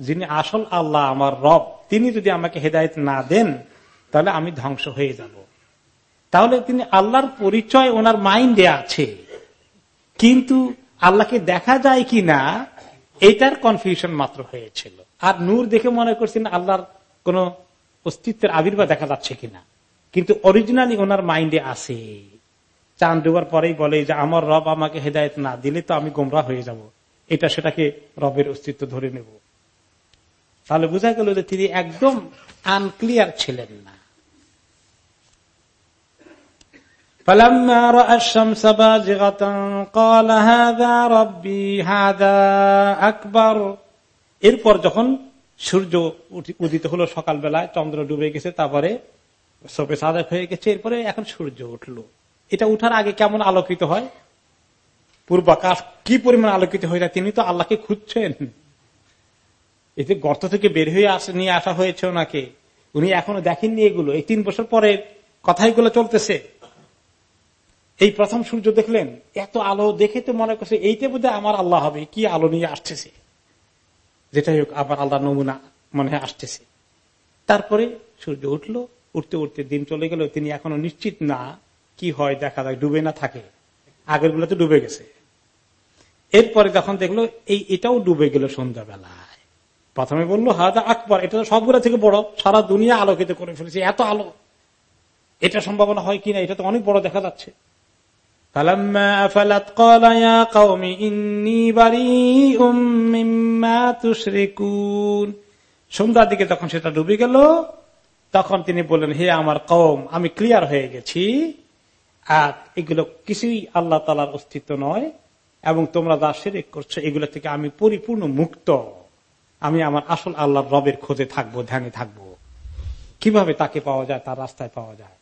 যিনি আসল আল্লাহ, আমার রব, তিনি যদি আমাকে হেদায়ত না দেন, তাহলে আমি ধ্বংস হয়ে যাব। তাহলে তিনি আল্লাহর পরিচয় ওনার মাইন্ডে আছে। কিন্তু আল্লাহকে দেখা যায় কি না, এটার কনফিউশন মাত্র হয়েছিল। আর নূর দেখে মনে করছেন আল্লাহর কোন অস্তিত্বের আবির্ভাব দেখা যাচ্ছে কিনা কিন্তু অরিজিনালি ওনার মাইন্ডে আছে। চাঁদ ডুবার পরেই বলে যে, আমার রব আমাকে হেদায়ত না দিলে তো আমি গোমরা হয়ে যাব। এটা সেটাকে রবের অস্তিত্ব ধরে নেব। তাহলে বোঝা গেল যে তিনি একদম আনক্লিয়ার ছিলেন না। এরপর যখন সূর্য উদিত হলো সকালবেলায়, চন্দ্র ডুবে গেছে, তারপরে সোপে সাদা হয়ে গেছে, এরপরে এখন সূর্য উঠল। এটা উঠার আগে কেমন আলোকিত হয়? পূর্বাকাশ কি পরিমাণ আলোকিত হয়ে যায় তিনি তো আল্লাহকে খুঁজছেন। এতে গর্ত থেকে বের হয়ে আসে, নিয়ে আসা হয়েছে ওনাকে। উনি এখনও দেখেননি এগুলো। এই তিন বছর পরে কথাইগুলো চলতেছে। এই প্রথম সূর্য দেখলেন, এত আলো দেখে তো মনে করছে, এইটা বোধ আমার আল্লাহ হবে। কি আলো নিয়ে আসতেছে? যেটাই হোক, আবার আল্লাহ নমুনা মনে আসতেছে। তারপরে সূর্য উঠল, উঠতে উঠতে দিন চলে গেল, তিনি এখনও নিশ্চিত না কি হয়, দেখা যায়, ডুবে না থাকে। আগেরগুলো তো ডুবে গেছে। এরপরে যখন দেখল, এই এটাও ডুবে গেল সন্ধ্যাবেলায়। প্রথমে বলল হাজা আকবর। এটা তো সবগুলো থেকে বড়, সারা দুনিয়া আলোকিত করে ফেলেছে, এত আলো। এটা সম্ভাবনা হয় কিনা, এটা তো অনেক বড় দেখা যাচ্ছে। সন্ধ্যার দিকে যখন সেটা ডুবে গেল, তখন তিনি বললেন, হে আমার কম আমি ক্লিয়ার হয়ে গেছি। আর এগুলো কিছুই আল্লাহ তালার অস্তিত্ব নয়, এবং তোমরা যা সেরেক করছ, এগুলো থেকে আমি পরিপূর্ণ মুক্ত। আমি আমার আসল আল্লাহর রবের খোঁজে থাকব, ধ্যানে থাকব। কীভাবে তাকে পাওয়া যায়, তার রাস্তায় পাওয়া যায়।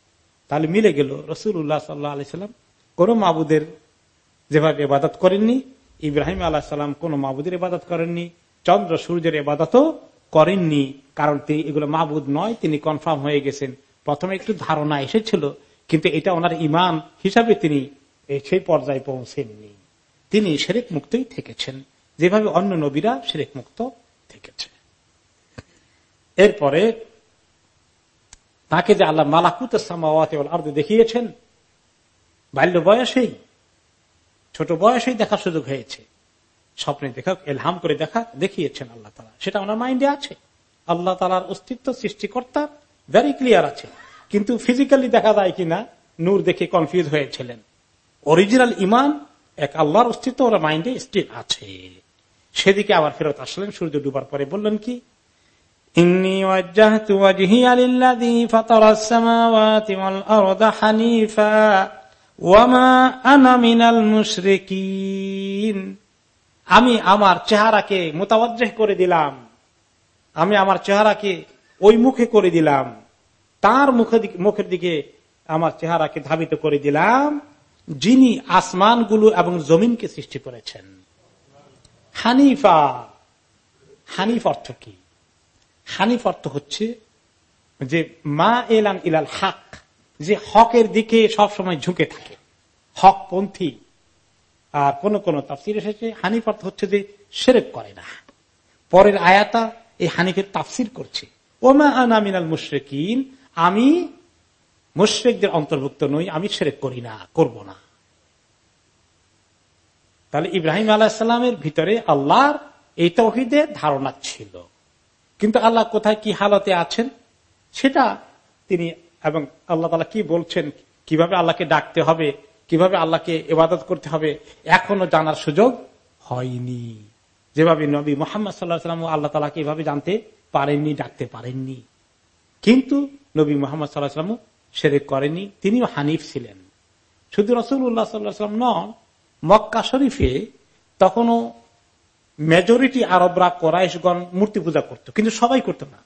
তাহলে মিলে গেল রসুল উল্লাহ সাল্লাহ আলাইসাল্লাম কোন মাবুদের যেভাবে ইবাদত করেননি, ইব্রাহিম আল্লাহ সাল্লাম কোন মাবুদের ইবাদত করেননি, চন্দ্র সূর্যের ইবাদতও করেননি, কারণ তিনি এগুলো মাবুদ নয়, তিনি কনফার্ম হয়ে গেছেন। প্রথমে একটু ধারণা এসেছিল, কিন্তু এটা ওনার ইমান হিসাবে তিনি সেই পর্যায়ে পৌঁছেননি। তিনি সেরেক মুক্তই থেকেছেন। যেভাবে অন্য নবীরা সেরেক মুক্ত থেকেছে এরপরে তাকে যে আল্লাহ মালাকুত আর্দে দেখিয়েছেন, বাল্য বয়সেই, ছোট বয়সেই দেখার সুযোগ হয়েছে। স্বপ্নে দেখা, এলহাম করে দেখা, দেখিয়েছেন আল্লাহ তালা সেটা ওনার মাইন্ডে আছে। আল্লাহ তালার অস্তিত্ব সৃষ্টিকর্তা ভেরি ক্লিয়ার আছে। কিন্তু ফিজিক্যালি দেখা যায় কিনা, নূর দেখে কনফিউজ হয়েছিলেন। অরিজিনাল ইমান এক আল্লাহর অস্তিত্ব ওরা মাইন্ডে স্টিল আছে। সেদিকে আবার ফেরত আসলেন, সূর্য ডুবার পরে বললেন কি? আমি আমার চেহারাকে মোতাবজ্জেহ করে দিলাম। আমি আমার চেহারাকে ওই মুখে করে দিলাম। তার মুখের দিকে আমার চেহারাকে ধাবিত করে দিলাম, যিনি আসমানগুলো এবং জমিনকে সৃষ্টি করেছেন। হানিফা, হানিফ অর্থ কি? হানিফ অর্থ হচ্ছে যে মা এলান ইলাল হাক, যে হকের দিকে সবসময় ঝুঁকে থাকে। হকপন্থী আর কোন কোন তাফসির এসেছে, হানিফ অর্থ হচ্ছে যে সেরেক করে না। পরের আয়াতা এই হানিফের তাফসির করছে। ওমা আনামিনাল মুশ্রেকিন, আমি মুশ্রেকদের অন্তর্ভুক্ত নই, আমি সেরেক করি না, করব না। তাহলে ইব্রাহিম আলাহিসাল্লামের ভিতরে আল্লাহর এই তহিদের ধারণা ছিল। কিন্তু আল্লাহ কোথায় কি হালতে আছেন? সেটা তিনি এবং আল্লাহ তালা কি বলছেন? কীভাবে আল্লাহকে ডাকতে হবে? কীভাবে আল্লাহকে ইবাদত করতে হবে? এখনও জানার সুযোগ হয়নি। যেভাবে নবী মোহাম্মদ সাল্লাহ সাল্লাম আল্লাহ তালাকে এভাবে জানতে পারেননি, ডাকতে পারেননি। কিন্তু নবী মোহাম্মদ সাল্লাহ সাল্লাম সেরে করেনি তিনিও হানিফ ছিলেন। শুধু রসুল উল্লাহ সাল্লাহাম নন মক্কা শরীফে তখনও মেজরিটি আরবরা কোরাইশগণ মূর্তি পূজা করত, কিন্তু সবাই করত না।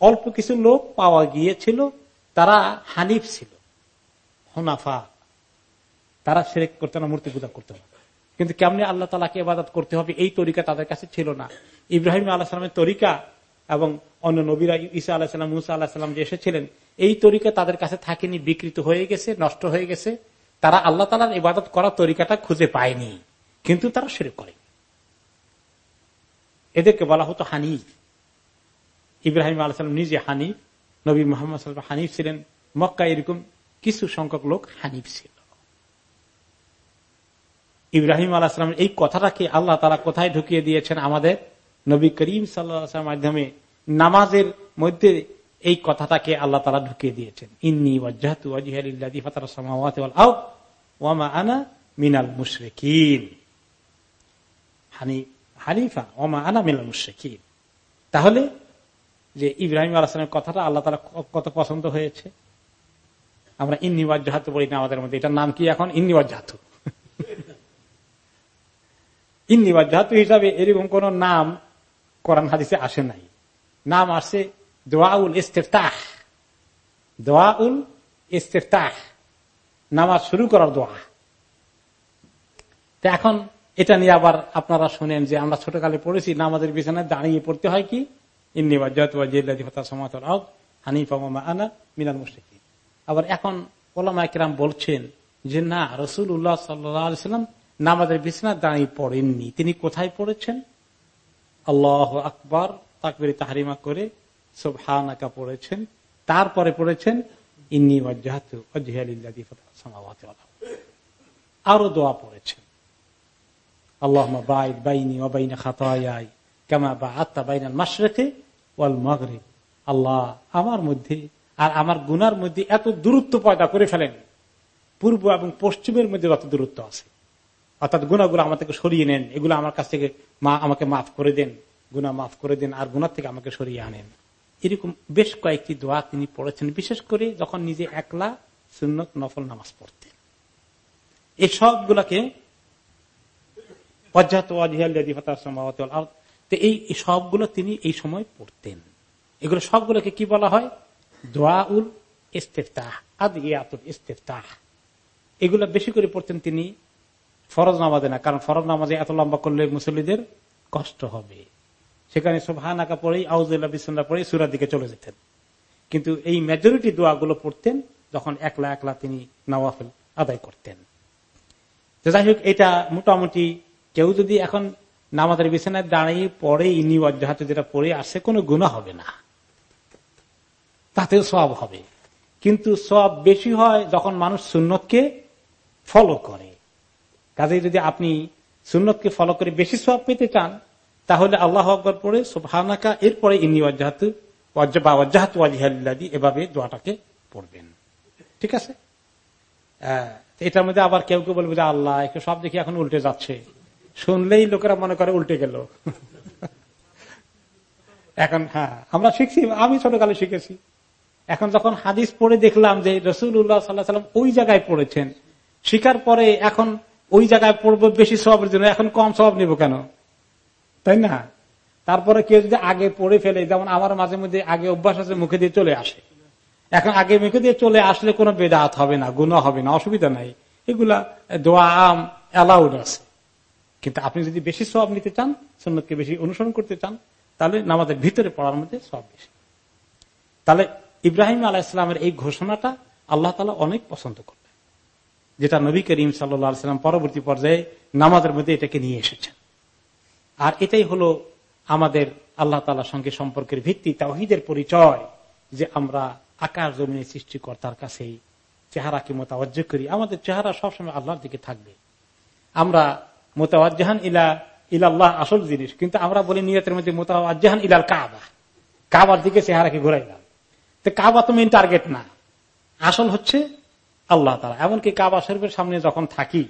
অল্প কিছু লোক পাওয়া গিয়েছিল, তারা হানিফ ছিল, হনাফা। তারা সেরেক করতো না, মূর্তি পূজা করতো না। কিন্তু কেমনি আল্লাহ তালাকে ইবাদত করতে হবে, এই তরিকা তাদের কাছে ছিল না। ইব্রাহিম আল্লাহ তরিকা এবং অন্য নবীরা ইসা আল্লাহ সাল্লাম মুসা আল্লাহ সাল্লাম যে এসেছিলেন, এই তরিকা তাদের কাছে থাকেনি, বিকৃত হয়ে গেছে, নষ্ট হয়ে গেছে। তারা আল্লাহ তালার ইবাদত করার তরিকাটা খুঁজে পায়নি, কিন্তু তারা সেরে করে। এদেরকে বলা হতো হানিফ। ইব্রাহিম আলাহাম নিজে হানিফ, নবী মোহাম্মদ হানিফ ছিলেন। মক্কা এরকম কিছু সংখ্যক লোক হানিফ ছিল। ইব্রাহিম আলাহাম এই কথাটাকে আল্লাহ তারা কোথায় ঢুকিয়ে দিয়েছেন আমাদের নবী করিম সাল্লা মাধ্যমে? নামাজের মধ্যে এই কথাটাকে আল্লাহ তারা ঢুকিয়ে দিয়েছেন। ইন্নি ওয়ামা আনা মিনাল মুশরেকিন হানিফা ওমা আনা মিনাল মুশরেকিন তাহলে যে ইব্রাহিম আলাহামের কথাটা আল্লাহ তারা কত পছন্দ হয়েছে? আমরা ইন্নি ওয়াজাহাতু বলি, না, আমাদের মধ্যে এটার নাম কি এখন? ইন্নি ওয়াজাহাতু ইন্নি ওয়াজাহাতু হিসাবে এরকম কোন নাম কোরআন হাদিসে আসে নাই। নাম আসে দোয়াউল ইস্তেফতাহ। দোয়াউল ইস্তেফতাহ। নামাজ শুরু করার দোয়া। তো এখন এটা নিয়ে আবার আপনারা শোনেন যে আমরা ছোটকালে পড়েছি, নামাজের বিছানায় দাঁড়িয়ে পড়তে হয় কি? আবার এখন ওলামাইকেরাম বলছেন যে, না রসুল উল্লাহ সাল্লাম নামাজের বিছানায় দাঁড়িয়ে পড়েননি। তিনি কোথায় পড়েছেন? আল্লাহ আকবর, তাকবির তাহারিমা করে সব সোভানাকা পড়েছেন। তারপরে পড়েছেন ইন্নি আরও দোয়া পড়েছেন আল্লাহ বা আত্মা বাইনাল মাসরেখে ওয়াল মগরে আল্লাহ আমার মধ্যে আর আমার গুনার মধ্যে এত দূরত্ব পয়দা করে ফেলেন পূর্ব এবং পশ্চিমের মধ্যে যত দূরত্ব আছে। অর্থাৎ গুণাগুলো আমার সরিয়ে নেন। এগুলো আমার কাছ থেকে মা আমাকে মাফ করে দেন। গুনা মাফ করে দেন আর গুনার থেকে আমাকে সরিয়ে আনেন। এরকম বেশ কয়েকটি দোয়া তিনি পড়েছেন, বিশেষ করে যখন নিজে একলা সুন্নত নফল নামাজ পড়তেন। এই সবগুলাকে এই সবগুলো তিনি এই সময় পড়তেন। এগুলো সবগুলোকে কি বলা হয়? দোয়াউল ইস্তেফতাহ, আদিয়াতুল ইস্তেফতাহ। এগুলো বেশি করে পড়তেন তিনি ফরজ নামাজে না, কারণ ফরজ নামাজে এত লম্বা করলে মুসল্লিদের কষ্ট হবে। সেখানে সোভানাকা পড়েই আউজুল্লাহ বিসমা পড়েই সুরার দিকে চলে যেতেন। কিন্তু এই মেজরিটি দোয়াগুলো পড়তেন, যখন একলা একলা তিনি নওয়াফেল আদায় করতেন। যাই হোক, এটা মোটামুটি কেউ যদি এখন নামাজের বিছানায় দাঁড়িয়ে পড়ে, ইনি অজ্জাহাতে যেটা পড়ে আসে কোনো গুণা হবে না। তাতেও সব হবে। কিন্তু সব বেশি হয় যখন মানুষ সুন্নতকে ফলো করে। কাজে যদি আপনি সুন্নতকে ফলো করে বেশি সব পেতে চান তাহলে আল্লাহ আকবর পরে সোভানাকা এরপরে ইনি অজ্জাহাতু বা অজ্জাহাত ওয়াজিহাল্লাদি এভাবে দোয়াটাকে পড়বেন। ঠিক আছে? এটার মধ্যে আবার কেউ কেউ বলবে আল্লাহ একটু সব দেখি এখন উল্টে যাচ্ছে। শুনলেই লোকেরা মনে করে উল্টে গেল। এখন হ্যাঁ আমরা শিখছি, আমি ছোটকালে শিখেছি। এখন যখন হাদিস পড়ে দেখলাম যে রসুল্লাহ সাল্লাহ সাল্লাম ওই জায়গায় পড়েছেন শিকার পরে এখন ওই জায়গায় পড়ব, বেশি সবের জন্য, এখন কম সব নিব কেন? তাই না? তারপরে কেউ যদি আগে পড়ে ফেলে, যেমন আমার মাঝে মধ্যে আগে অভ্যাস আছে, মুখে দিয়ে চলে আসে। এখন আগে মুখে দিয়ে চলে আসলে কোনো বেদাত হবে না গুণা হবে না, অসুবিধা নাই। এগুলা দোয়া, আম অ্যালাউড আছে। কিন্তু আপনি যদি বেশি সব নিতে চান সন্ন্যতকে বেশি অনুসরণ করতে চান, তাহলে নামাজের ভিতরে পড়ার মধ্যে সব বেশি। তাহলে ইব্রাহিম আলাহ ইসলামের এই ঘোষণাটা আল্লাহ তালা অনেক পছন্দ করবে যেটা নবী করিম সাল্লাম পরবর্তী পর্যায়ে নামাজের মধ্যে এটাকে নিয়ে এসেছেন। আর এটাই হলো আমাদের আল্লাহ তালার সঙ্গে সম্পর্কের ভিত্তি তাহিদের পরিচয় যে আমরা আকাশ জমিনের সৃষ্টিকর্তার কাছেই চেহারাকে মোতাবজ্জ করি। আমাদের চেহারা সবসময় আল্লাহর দিকে থাকবে। আমরা মোতাবাজাহান ইলা, ইলাল্লাহ আসল জিনিস, কিন্তু আমরা বলি নিয়তের মধ্যে মোতাবাজাহান ইলাল কাবা। কাবার দিকে চেহারাকে ঘুরাইলাম। তো কাবা তো মেন টার্গেট না। আসল হচ্ছে আল্লাহ তারা এমনকি কাবা শরীফের সামনে যখন থাকি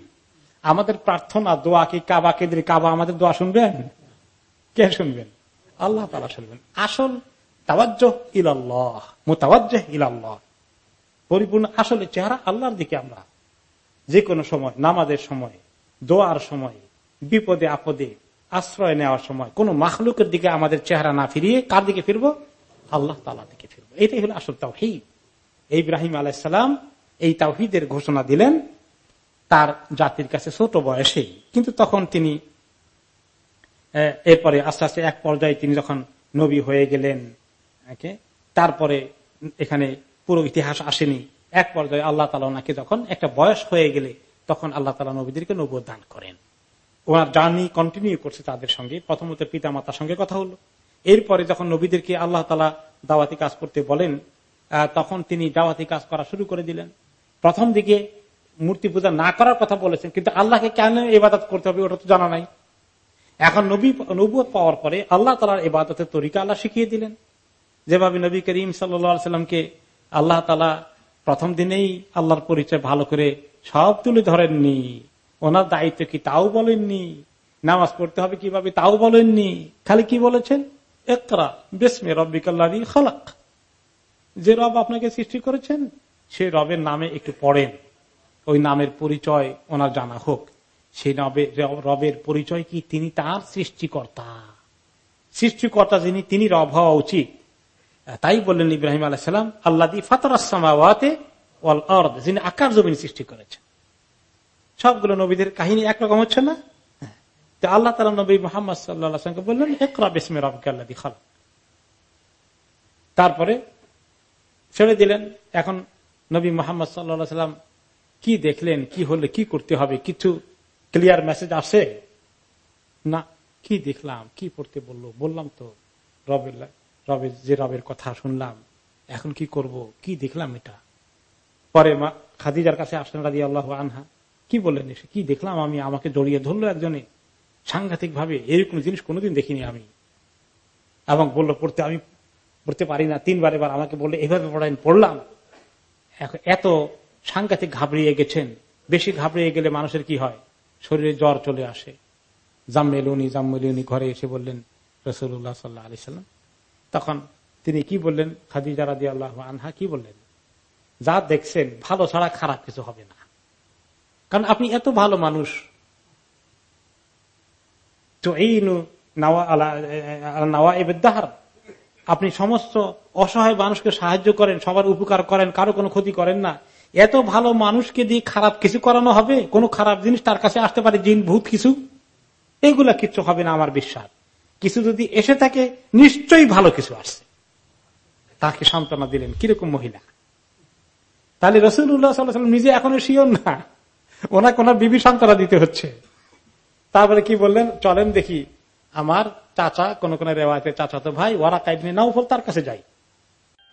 আমাদের প্রার্থনা, দোয়া কি কাবা কেন্দ্রে কাবা আমাদের দোয়া শুনবেন? কে শুনবেন? আল্লাহ তালা শুনবেন। আসল পরিপূর্ণ আসলে চেহারা আল্লাহর দিকে আমরা। যে কোনো সময়, নামাজের সময়, দোয়ার সময়, বিপদে আপদে, আশ্রয় নেওয়ার সময়, কোন মাখলুকের দিকে আমাদের চেহারা না ফিরিয়ে কার দিকে ফিরবো? আল্লাহ তালা দিকে ফিরবো। এটাই হলো আসল তাওহিদ। ইব্রাহিম আলাইসালাম এই তাওহিদের ঘোষণা দিলেন তার জাতির কাছে ছোট বয়সেই কিন্তু তখন তিনি এরপরে আস্তে আস্তে এক পর্যায়ে তিনি যখন নবী হয়ে গেলেন তারপরে এখানে পুরো ইতিহাস আসেনি। এক পর্যায়ে আল্লাহ তালা ওনাকে যখন একটা বয়স হয়ে গেলে, তখন আল্লাহ তালা নবীদেরকে নবুয় দান করেন। ওনার জার্নি কন্টিনিউ করছে তাদের সঙ্গে। প্রথমত পিতা মাতার সঙ্গে কথা হলো। এরপরে যখন নবীদেরকে আল্লাহ তালা দাওয়াতি কাজ করতে বলেন তখন তিনি দাওয়াতি কাজ করা শুরু করে দিলেন। প্রথম দিকে মূর্তি পূজা না করার কথা বলেছেন, কিন্তু আল্লাহকে কেন এবাদত করতে হবে ওটা তো জানা নাই। এখন নবী নবুয় পাওয়ার পরে আল্লাহ তালার এবাদতের তরিকা আল্লাহ শিখিয়ে দিলেন। যেভাবে নবী করিম সাল্লামকে আল্লাহ তালা প্রথম দিনেই আল্লাহর পরিচয় ভালো করে সব তুলে ধরেননি। ওনার দায়িত্ব কি তাও বলেননি? নামাজ পড়তে হবে কীভাবে তাও বলেননি? খালি কি বলেছেন? একরা বেসমে রব্বিকাল্লারি খালাক। যে রব আপনাকে সৃষ্টি করেছেন সেই রবের নামে একটু পড়েন। ওই নামের পরিচয় ওনার জানা হোক। সেই রবের পরিচয় কি তিনি তার সৃষ্টিকর্তা? সৃষ্টিকর্তা যিনি, তিনি রব হওয়া উচিত। তাই বললেন ইব্রাহিম আলাইসালাম আল্লাহ ফাতরাসমাওয়াতে যিনি আকার জমিন সৃষ্টি করেছেন। সবগুলো নবীদের কাহিনী একরকম হচ্ছে না? আল্লাহ তালা নবী মোহাম্মদ সাল্লাহকে বললেন একরা বেসমে রবকে আল্লাহ খাল তারপরে ছেড়ে দিলেন। এখন নবী মোহাম্মদ সাল্লা সাল্লাম কি দেখলেন, কি হলে কি করতে হবে? কিছু ক্লিয়ার মেসেজ আসে? না, কি দেখলাম, কি পড়তে বলল? বললাম তো, রবের রবের যে রবের কথা শুনলাম, এখন কি করব? কি দেখলাম এটা? পরে মা খাদিজার কাছে আসলেন রাজি আল্লাহ আনহা। কি বললেন এসে? কি দেখলাম আমি? আমাকে জড়িয়ে ধরলো একজনে। সাংঘাতিক ভাবে এরকম জিনিস কোনোদিন দেখিনি আমি। এবং বলল, পড়তে আমি, পড়তে পারি না। তিনবার এবার আমাকে বললে, এভাবে পড়াই পড়লাম। এত সাংঘাতিক ঘাবড়িয়ে গেছেন। বেশি ঘাবড়িয়ে গেলে মানুষের কি হয়? শরীরে জ্বর চলে আসে। জাম্মেলুনি জাম্মেলুনি ঘরে এসে বললেন রসুল্লাহ সাল্লাহ আলি সাল্লাম। তখন তিনি কি বললেন? খাদিজা রাদি আল্লাহ আনহা কি বললেন? যা দেখছেন, ভালো ছাড়া খারাপ কিছু হবে না। কারণ আপনি এত ভালো মানুষ। তো এই নাওয়া এবার আপনি সমস্ত অসহায় মানুষকে সাহায্য করেন, সবার উপকার করেন, কারও কোনো ক্ষতি করেন না। এত ভালো মানুষকে দিয়ে খারাপ কিছু করানো হবে? কোনো খারাপ জিনিস তার কাছে আসতে পারে, জিন, ভূত, কিছু? এগুলা কিচ্ছু হবে না আমার বিশ্বাস। কিছু যদি এসে থাকে, নিশ্চয়ই ভালো কিছু আসছে। তাকে সান্ত্বনা দিলেন, কীরকম মহিলা? তাহলে রসুল্লাহ সাল্লাম নিজে এখনও শিওর না। ওনাকে ওনার বিবি সান্ত্বনা দিতে হচ্ছে। তারপরে কি বললেন? চলেন দেখি, আমার চাচা, কোন কোন রেওয়ায়তে চাচা তো ভাই ওরা কাইবনে নাও ফল তার কাছে যাই।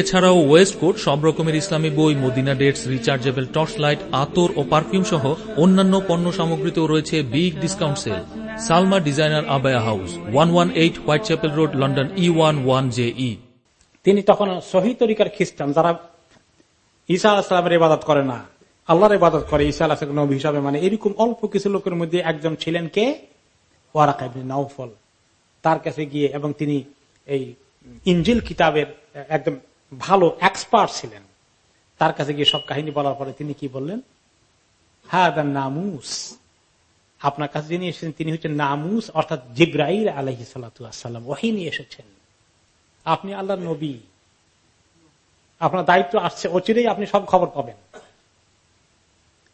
এছাড়াও ওয়েস্ট কোট সব রকমের ইসলামী বই, Medina dates, rechargeable torch light আতর ও পারফিউম সহ অন্যান্য পণ্য সামগ্রীতেও রয়েছে big discount sale. Salma designer abaya house, one one eight Whitechapel road, London E one one J E তিনি তখন সহি তরিকার খ্রিস্টান, যারা ঈসা আলাহিসামের ইবাদত করে না, আল্লাহর ইবাদত করে, ঈসা আলাহ নবী হিসাবে মানে এরকম অল্প কিছু লোকের মধ্যে একজন ছিলেন কে? ওয়ারাকাবনি নাউফল। তার কাছে গিয়ে এবং তিনি এই ইঞ্জিল কিতাবের একদম ভালো এক্সপার্ট ছিলেন। তার কাছে গিয়ে সব কাহিনী বলার পরে তিনি কি বললেন? হ্যাঁ নামুস। আপনার কাছে যিনি এসেছেন, তিনি হচ্ছেন নামুস, অর্থাৎ জিব্রাইল আলহি সাল্লাম ওহি নিয়ে এসেছেন। আপনি আল্লাহ নবী। আপনার দায়িত্ব আসছে অচিরেই আপনি সব খবর পাবেন।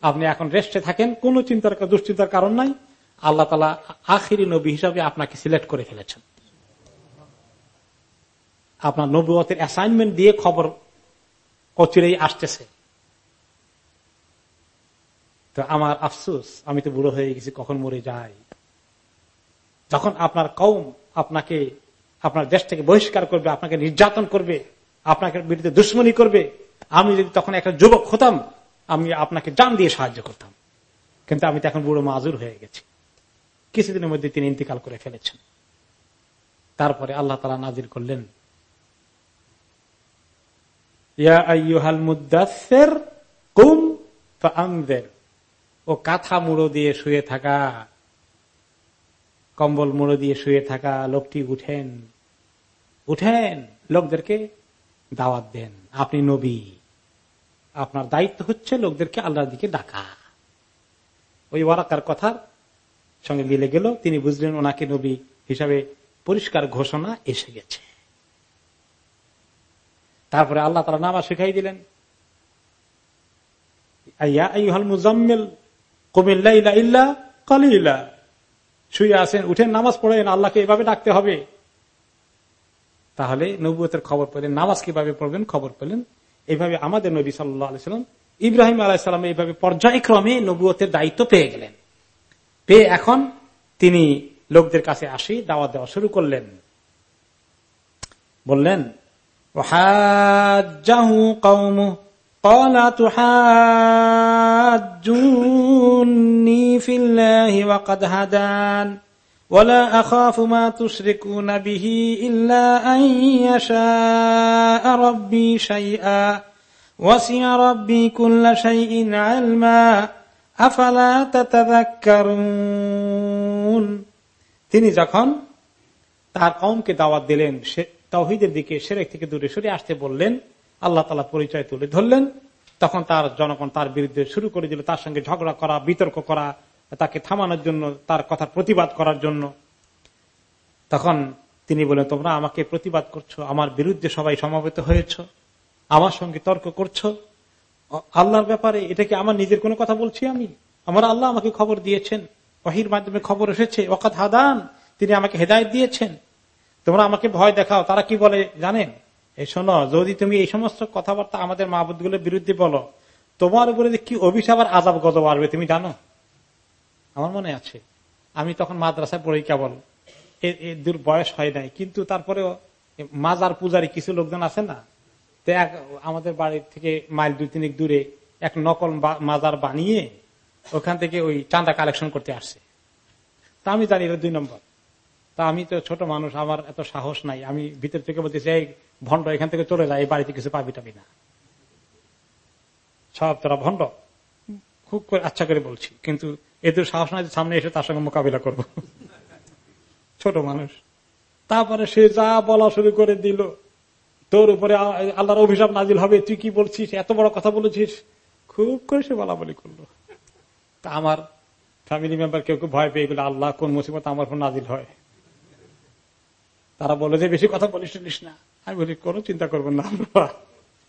আপনি এখন রেস্টে থাকেন, কোন চিন্তার, দুশ্চিন্তার কারণ নাই। আল্লাহ তালা আখিরি নবী হিসাবে আপনাকে সিলেক্ট করে ফেলেছেন। আপনার নবুয়তের অ্যাসাইনমেন্ট দিয়ে খবর অচিরেই আসতেছে। তো আমার আফসুস, আমি তো বুড়ো হয়ে গেছি, কখন মরে যাই? যখন আপনার কৌম আপনাকে, আপনার দেশ থেকে বহিষ্কার করবে, আপনাকে নির্যাতন করবে, আপনাকে বিরুদ্ধে দুশ্মনী করবে, আমি যদি তখন একটা যুবক হতাম, আমি আপনাকে জান দিয়ে সাহায্য করতাম। কিন্তু আমি তো এখন বুড়ো মাজুর হয়ে গেছি। কিছুদিনের মধ্যে তিনি ইন্তিকাল করে ফেলেছেন। তারপরে আল্লাহ তালা নাজির করলেন ও মুড়ো দিয়ে শুয়ে থাকা, কম্বল মুড়ো দিয়ে শুয়ে থাকা লোকটি উঠেন। উঠেন, লোকদেরকে দাওয়াত দেন। আপনি নবী, আপনার দায়িত্ব হচ্ছে লোকদেরকে আল্লাহর দিকে ডাকা। ওই ওয়ারাকার কথার সঙ্গে মিলে গেল। তিনি বুঝলেন ওনাকে নবী হিসাবে পরিষ্কার ঘোষণা এসে গেছে। তারপরে আল্লাহ তারা নামা শিখাই দিলেন। শুয়ে আসেন উঠেন নামাজ পড়েন, আল্লাহকে এভাবে ডাকতে হবে। তাহলে নবুয়তের খবর পেলেন, নামাজ কীভাবে পড়বেন খবর পেলেন। এইভাবে আমাদের নবী সাল্লাম ইব্রাহিম আলাহিসাল্লাম এইভাবে পর্যায়ক্রমে নবুয়তের দায়িত্ব পেয়ে গেলেন। পেয়ে এখন তিনি লোকদের কাছে আসি, দাওয়াত দেওয়া শুরু করলেন। বললেন قال تحاجوني في الله وقد هدان ولا أخاف ما تشركون به إلا أن يشاء ربي شيئا وسع ربي كل شيء علما أفلا تتذكرون তিনি যখন তার কমকে দাওয়াত দিলেন তহিদের দিকে সেরেক থেকে দূরে সরে আসতে বললেন, আল্লাহ তালা পরিচয় তুলে ধরলেন। তখন তার জনগণ তার বিরুদ্ধে শুরু করে দিল, তার সঙ্গে ঝগড়া করা, বিতর্ক করা, তাকে থামানোর জন্য, তার কথা প্রতিবাদ করার জন্য। তখন তিনি বলেন তোমরা আমাকে প্রতিবাদ করছ, আমার বিরুদ্ধে সবাই সমাবেত হয়েছ, আমার সঙ্গে তর্ক করছ। আল্লাহর ব্যাপারে এটা কি আমার নিজের কোনো কথা বলছি আমি? আমার আল্লাহ আমাকে খবর দিয়েছেন। ওহির মাধ্যমে খবর এসেছে ওকাত হাদান, তিনি আমাকে হেদায়ত দিয়েছেন। তোমরা আমাকে ভয় দেখাও, তারা কি বলে জানেন? এই শোনো, যদি তুমি এই সমস্ত কথাবার্তা আমাদের মাহবুদগুলোর বিরুদ্ধে বলো, তোমার উপরে কি অভিশাপ আর আজাব গত বাড়বে তুমি জানো? আমার মনে আছে, আমি তখন মাদ্রাসায় পড়ি কেবল। দূর বয়স হয় নাই, কিন্তু তারপরেও মাজার পূজারি কিছু লোকজন আছে না? এক, আমাদের বাড়ির থেকে মাইল দুই তিনিক দূরে এক নকল মাজার বানিয়ে ওখান থেকে ওই চাঁদা কালেকশন করতে আসছে। তা আমি জানি এটা দুই নম্বর। তা আমি তো ছোট মানুষ, আমার এত সাহস নাই। আমি ভিতর থেকে বলতেছি, এই ভণ্ড, এখান থেকে চলে যায় এই বাড়িতে কিছু পাবি টাবি না। সব তোরা ভণ্ড। খুব করে আচ্ছা করে বলছি। কিন্তু এদের সাহস নাই সামনে এসে তার সঙ্গে মোকাবিলা করব। ছোট মানুষ। তারপরে সে যা বলা শুরু করে দিল। তোর উপরে আল্লাহর অভিশাপ নাজিল হবে, তুই কি বলছিস? এত বড় কথা বলেছিস। খুব করে সে বলা বলি করল। তা আমার ফ্যামিলি মেম্বার কেউ কেউ ভয় পেয়ে গেল, আল্লাহ, কোন মুসিবত আমার উপর নাজিল হয়? তারা বলে যে, বেশি কথা বলিস না। আমি বলি, কোন চিন্তা করবেন না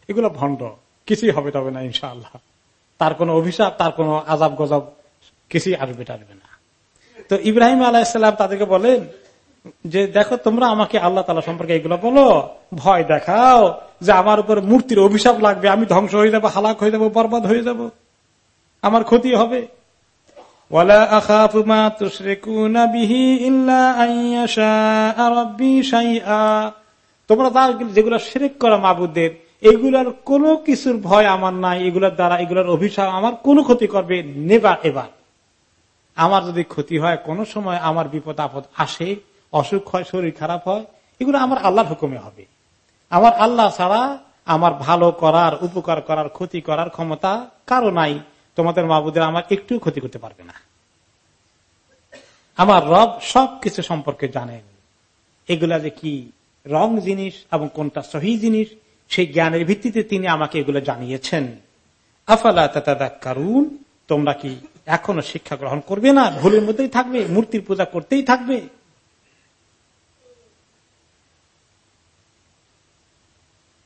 এগুলো ভণ্ড। কিছুই হবে তবে না, ইনশাআল্লাহ। তার কোন অভিশাপ, তার কোন আজাব গজব কিছুই আসবে টারবে না। তো ইব্রাহিম আলাহিসাল্লাম তাদেরকে বলেন যে, দেখো, তোমরা আমাকে আল্লাহ তালা সম্পর্কে এগুলো বলো। ভয় দেখাও যে আমার উপর মূর্তির অভিশাপ লাগবে, আমি ধ্বংস হয়ে যাব, হালাক হয়ে যাব, বরবাদ হয়ে যাব। আমার ক্ষতি হবে। তোমরা যেগুলো সেরেক করা মাবুদের, এগুলার কোন কিছুর ভয় আমার নাই, এগুলোর দ্বারা এগুলোর অভিশাপ আমার কোন ক্ষতি করবে নেবার এবার। আমার যদি ক্ষতি হয়, কোন সময় আমার বিপদ আপদ আসে, অসুখ হয়, শরীর খারাপ হয়, এগুলো আমার আল্লাহর হুকুমে হবে। আমার আল্লাহ ছাড়া আমার ভালো করার, উপকার করার, ক্ষতি করার ক্ষমতা কারও নাই। তোমাদের মাহবুদের আমার একটু ক্ষতি করতে পারবে না। আমার রব সব কিছু সম্পর্কে জানেন। এগুলা যে কি রং জিনিস এবং কোনটা সহি জিনিস, সেই জ্ঞানের ভিত্তিতে তিনি আমাকে এগুলো জানিয়েছেন। আফালা কারুন তোমরা কি এখনও শিক্ষা গ্রহণ করবে না? ভুলের মধ্যেই থাকবে, মূর্তির পূজা করতেই থাকবে।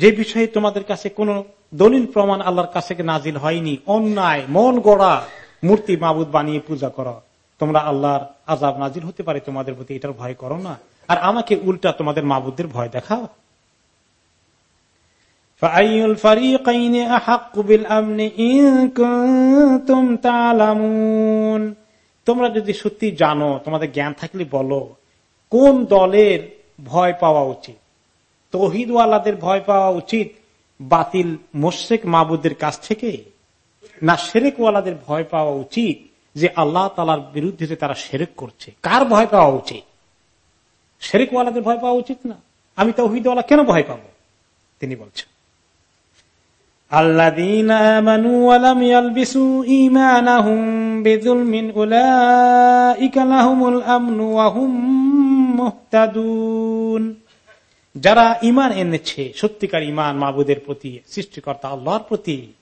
যে বিষয়ে তোমাদের কাছে কোনো দলিল প্রমাণ আল্লাহর কাছে নাজিল হয়নি, অন্যায়, মন গড়া মূর্তি মাবুদ বানিয়ে পূজা করো। তোমরা আল্লাহর আজাব নাজিল হতে পারে, তোমাদের প্রতি এটার ভয় করো না। আর আমাকে উল্টা তোমাদের মাবুদের ভয় দেখাও। তোমরা যদি সত্যি জানো, তোমাদের জ্ঞান থাকলে বলো, কোন দলের ভয় পাওয়া উচিত? তহিদওয়ালাদের ভয় পাওয়া উচিত বাতিল মোশেক মাবুদের কাছ থেকে, না সেরেকওয়ালাদের ভয় পাওয়া উচিত যে আল্লাহ তালার বিরুদ্ধে তারা সেরেক করছে। কার ভয় পাওয়া উচিত? সেরেকওয়ালাদের ভয় পাওয়া উচিত না? আমি তৌহিদওয়ালা কেন ভয় পাবো? তিনি বলছেন আল্লাহ যারা ইমান এনেছে, সত্যিকার ইমান মাবুদের প্রতি, সৃষ্টিকর্তা আল্লাহর প্রতি,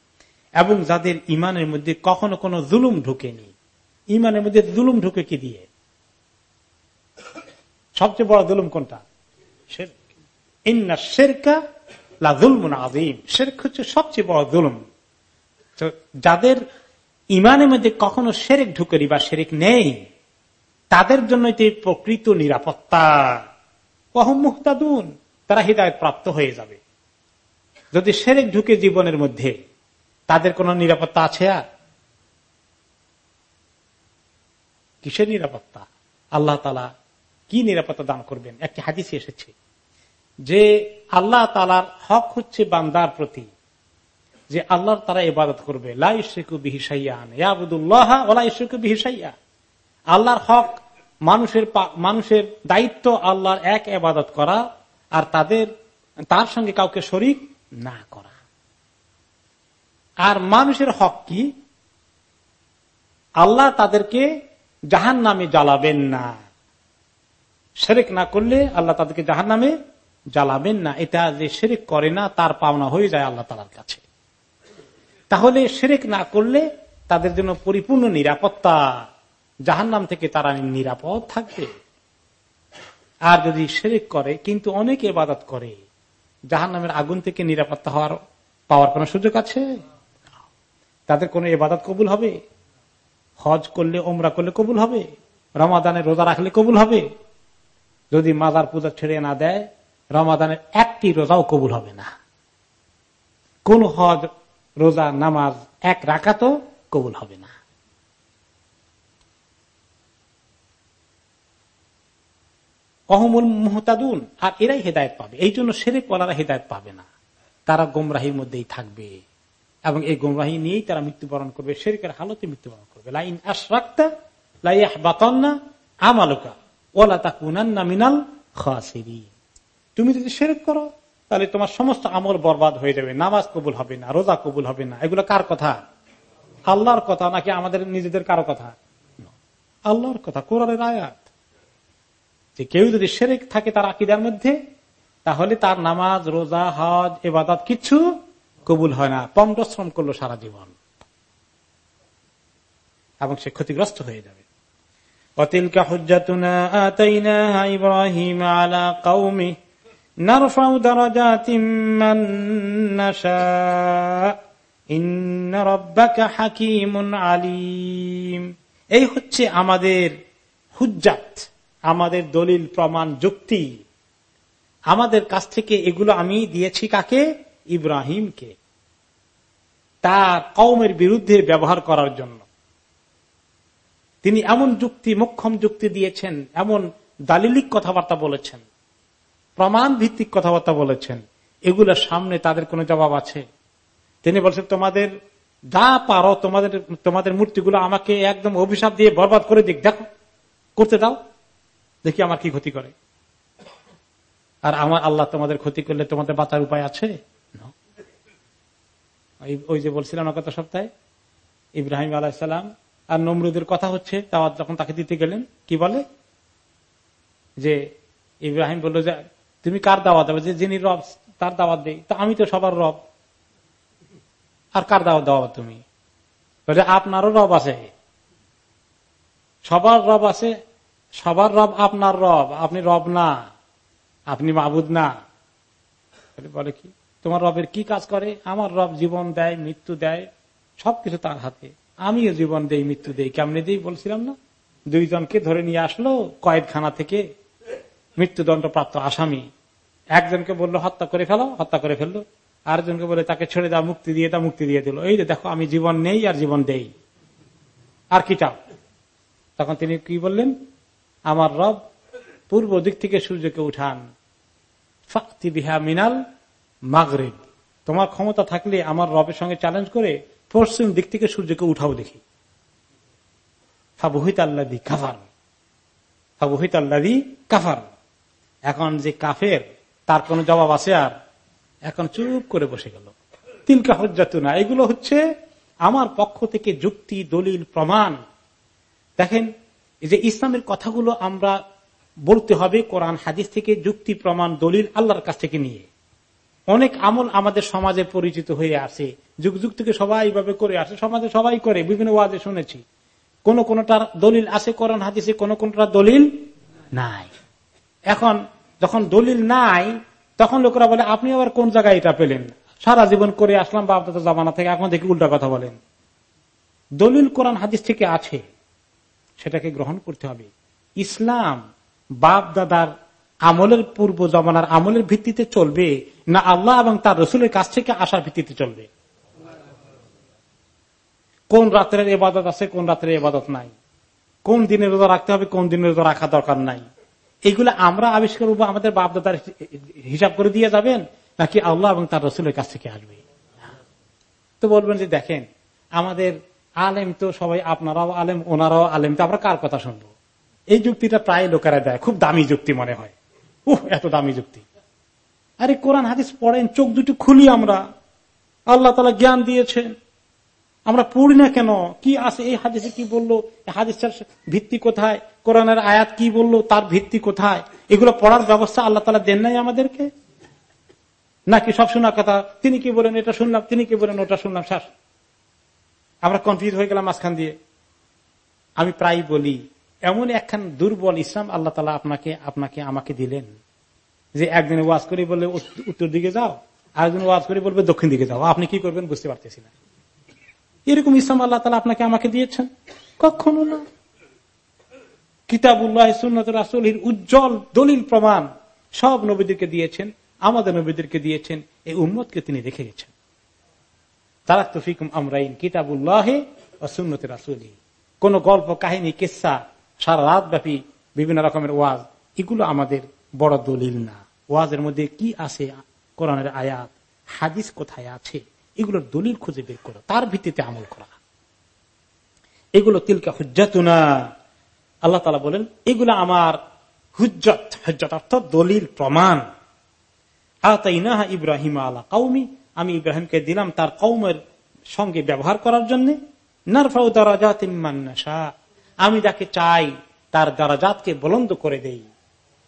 এবং যাদের ইমানের মধ্যে কখনো কোনো জুলুম ঢুকেনি। ইমানের মধ্যে জুলুম ঢুকে কি দিয়ে? সবচেয়ে বড় জুলুম কোনটা? শেরকা। আজিম শেরক হচ্ছে সবচেয়ে বড় জুলুম। যাদের ইমানের মধ্যে কখনো শেরেক ঢুকেনি বা শেরেক নেই, তাদের জন্য প্রকৃত নিরাপত্তা। মুহতাদুন, তারা হৃদায়ত প্রাপ্ত হয়ে যাবে। যদি সেরেক ঢুকে জীবনের মধ্যে, তাদের কোন নিরাপত্তা আছে আর? কিসের নিরাপত্তা? আল্লাহ তালা কি নিরাপত্তা দান করবেন? একটি হাদিসে এসেছে যে আল্লাহ তালার হক হচ্ছে বান্দার প্রতি, যে আল্লাহর তারা ইবাদত করবে। ইশেকু বিহিসাইয়া আল্লাহর হক মানুষের মানুষের দায়িত্ব আল্লাহর এক এবাদত করা আর তাদের, তার সঙ্গে কাউকে শরিক না করা। আর মানুষের হক কি? আল্লাহ তাদেরকে জাহান নামে জ্বালাবেন না। সেরেক না করলে আল্লাহ তাদেরকে জাহান নামে জ্বালাবেন না। এটা যে সেরেক করে না, তার পাওনা হয়ে যায় আল্লাহ তালার কাছে। তাহলে সেরেক না করলে তাদের জন্য পরিপূর্ণ নিরাপত্তা। জাহান নাম থেকে তারা নিরাপদ থাকবে। আর যদি সেরেক করে, কিন্তু অনেক এবাদত করে জাহান নামের আগুন থেকে নিরাপত্তা হওয়ার, পাওয়ার কোন সুযোগ আছে? তাদের কোন এবাদত কবুল হবে? হজ করলে ওমরা করলে কবুল হবে? রমাদানের রোজা রাখলে কবুল হবে? যদি মাদার পূজা ছেড়ে না দেয় রমাদানের একটি রোজাও কবুল হবে না। কোন হজ, রোজা, নামাজ এক রাখাতো কবুল হবে না। অহমুল মোহতাদুন, আর এরাই হেদায়ত পাবে। এই জন্য সেরেক ওয়ালারা হেদায়ত পাবে না। তারা গোমরাহির মধ্যেই থাকবে। এবং এই গোমরাহি নিয়েই তারা মৃত্যুবরণ করবে। শেরিকের হালতে মৃত্যুবরণ করবে। লাইন আশরাক্তা লাইয়াহ বাতান্না আমালুকা ওলা তাকুনান্না মিনাল খাসিরি তুমি যদি সেরেক করো, তাহলে তোমার সমস্ত আমল বরবাদ হয়ে যাবে। নামাজ কবুল হবে না, রোজা কবুল হবে না। এগুলো কার কথা? আল্লাহর কথা, নাকি আমাদের নিজেদের কারও কথা? আল্লাহর কথা, কোরআনের আয়াত। যে কেউ যদি সেরেক থাকে তার আকিদার মধ্যে তাহলে তার নামাজ রোজা হজ এবাদত কিছু কবুল হয় না পণ্ডশ্রম করলো সারা জীবন এবং সে ক্ষতিগ্রস্ত হয়ে যাবে وتلك حجتنا آتيناها إبراهيم على قومه نرفع درجات من نشاء إن ربك حكيم عليم এই হচ্ছে আমাদের হুজ্জাত আমাদের দলিল, প্রমাণ, যুক্তি। আমাদের কাছ থেকে এগুলো আমি দিয়েছি কাকে? ইব্রাহিমকে। তার কৌমের বিরুদ্ধে ব্যবহার করার জন্য। তিনি এমন যুক্তি, মক্ষম যুক্তি দিয়েছেন, এমন দালিলিক কথাবার্তা বলেছেন প্রমাণ ভিত্তিক কথাবার্তা বলেছেন। এগুলোর সামনে তাদের কোনো জবাব আছে। তিনি বলছেন, তোমাদের যা পারো, তোমাদের তোমাদের মূর্তিগুলো আমাকে একদম অভিশাপ দিয়ে বরবাদ করে দিক। দেখো, করতে দাও। দেখি আমার কি ক্ষতি করে। আর আমার আল্লাহ তোমাদের ক্ষতি করলে তোমাদের বাঁচার উপায় আছে? ওই যে বলছিলাম গত সপ্তাহে, ইব্রাহিম আলাহিসাল্লাম আর নমরুদের কথা হচ্ছে দাওয়াত যখন তাকে দিতে গেলেন, কি বলে? যে ইব্রাহিম বলল যে, তুমি কার দাওয়াত দেবে? যে যিনি রব, তার দাওয়াত দেই। তা আমি তো সবার রব। আর কার দাওয়াত দেওয়া তুমি? আপনারও রব আছে। সবার রব আছে সবার রব আপনার রব, আপনি রব না, আপনি মাবুদ না। বলে কি? তোমার রবের কি কাজ করে? আমার রব জীবন দেয়, মৃত্যু দেয়, সবকিছু তার হাতে। আমিও জীবন দেই, মৃত্যু দেই, কেমনে দিই বলছিলাম না? দুইজনকে ধরে নিয়ে আসলো কয়েদখানা থেকে মৃত্যুদণ্ড প্রাপ্ত আসামি। একজনকে বলল, হত্যা করে ফেলো, হত্যা করে ফেলল। আরেকজনকে বলে, তাকে ছেড়ে দাও, মুক্তি দিয়ে দাও, মুক্তি দিয়ে দিল। এই যে দেখো, আমি জীবন নেই আর জীবন দেই। আর কি চাও? তখন তিনি কি বললেন? আমার রব পূর্ব দিক থেকে সূর্যকে উঠান। ফাক্তি বিহা মিনাল মাগরিব। তোমার ক্ষমতা থাকলে আমার রবের সঙ্গে চ্যালেঞ্জ করে পশ্চিম দিক থেকে সূর্যকে উঠাও দেখি। ফাবুহিত আল্লাদি কাফার। এখন যে কাফের, তার কোন জবাব আছে আর? এখন চুপ করে বসে গেল। তিলকা হজ্জাতু না এগুলো হচ্ছে আমার পক্ষ থেকে যুক্তি, দলিল, প্রমাণ। দেখেন যে ইসলামের কথাগুলো আমরা বলতে হবে কোরআন, হাদিস থেকে যুক্তি, প্রমাণ, দলিল আল্লাহর কাছ থেকে নিয়ে। অনেক আমল আমাদের সমাজে পরিচিত হয়ে আসে যুগ যুগ থেকে সবাই এইভাবে করে আসে। সমাজে সবাই করে, বিভিন্ন ওয়াজে শুনেছি। কোন কোনটার দলিল আছে কোরআন, হাদিসে, কোন কোনটার দলিল নাই। এখন যখন দলিল নাই, তখন লোকেরা বলে, আপনি আবার কোন জায়গায় এটা পেলেন? সারা জীবন করে আসলাম বা আপনাদের জামানা থেকে। এখন দেখি উল্টা কথা বলেন। দলিল কোরআন, হাদিস থেকে আছে। সেটাকে গ্রহণ করতে হবে। ইসলাম বাপ দাদার আমলের পূর্ব জমানার আমলের ভিত্তিতে চলবে না আল্লাহ এবং তার রসুলের কাছ থেকে আসার ভিত্তিতে চলবে। কোন রাত্রের এবাদত আছে, কোন রাত্রের এবাদত নাই। কোন দিনে রোজা রাখতে হবে, কোন দিনে রোজা রাখা দরকার নাই। এগুলো আমরা আবিষ্কার করব, আমাদের বাপদাদার হিসাব করে দিয়ে যাবেন, নাকি আল্লাহ এবং তার রসুলের কাছ থেকে আসবে। তো বলবেন যে দেখেন, আমাদের আলেম তো সবাই আপনারাও আলেম, ওনারাও আলেম, তো আমরা কার কথা শুনব? এই যুক্তিটা প্রায় লোকেরা দেয়, খুব দামি যুক্তি মনে হয়। উহ এত দামি যুক্তি। আরে কোরআন, হাদিস পড়েন, চোখ দুটি খুলি আমরা। আল্লাহ তালা জ্ঞান দিয়েছেন। আমরা পড়ি না কেন? কি আছে? এই হাদিসে কি বলল? হাদিসটার ভিত্তি কোথায়? কোরআনের আয়াত কি বলল? তার ভিত্তি কোথায়? এগুলো পড়ার ব্যবস্থা আল্লাহ তালা দেন নাই আমাদেরকে? নাকি সব শোনা কথা? তিনি কি বলেন, এটা শুনলাম, তিনি কি বলেন, ওটা শুনলাম, শ্বাস। আমরা কনফিউজ হয়ে গেলাম মাঝখান দিয়ে। আমি প্রায় বলি, এমন একখান দুর্বল ইসলাম আল্লাহ তালা আপনাকে আপনাকে আমাকে দিলেন যে একদিনে ওয়াজ করে বললে উত্তর দিকে যাও, আরেকদিন ওয়াজ করে বলবে দক্ষিণ দিকে যাও। আপনি কি করবেন বুঝতে পারতেছি না। এরকম ইসলাম আল্লাহ তালা আপনাকে আমাকে দিয়েছেন? কখনো না। কিতাবুল্লাহ সুন্নত রাসুল উজ্জ্বল দলিল প্রমাণ সব নবীদেরকে দিয়েছেন, আমাদের নবীদেরকে দিয়েছেন, এই উম্মতকে তিনি রেখে গেছেন। তারা তফিকুম আমরাইন কিতাবুল্লাহে ও সুন্নত রাসুলি কোন গল্প, কাহিনী, কেসা, সারা রাত ব্যাপী বিভিন্ন রকমের ওয়াজ, এগুলো আমাদের বড় দলিল না। ওয়াজের মধ্যে কি আছে কোরআনের আয়াত? হাদিস কোথায় আছে? এগুলোর দলিল খুঁজে বের করো। তার ভিত্তিতে আমল করা। এগুলো তিলকা হুজ্জাতুনা। আল্লাহ তালা বলেন, এগুলো আমার হুজ্জত। হুজ্জত অর্থ দলিল, প্রমাণ। আতাইনাহা ইব্রাহিম আলা কৌমি আমি ইব্রাহিমকে দিলাম তার কৌমের সঙ্গে ব্যবহার করার জন্য। আমি যাকে চাই, তার দারাজাতকে বলন্দ করে দেই।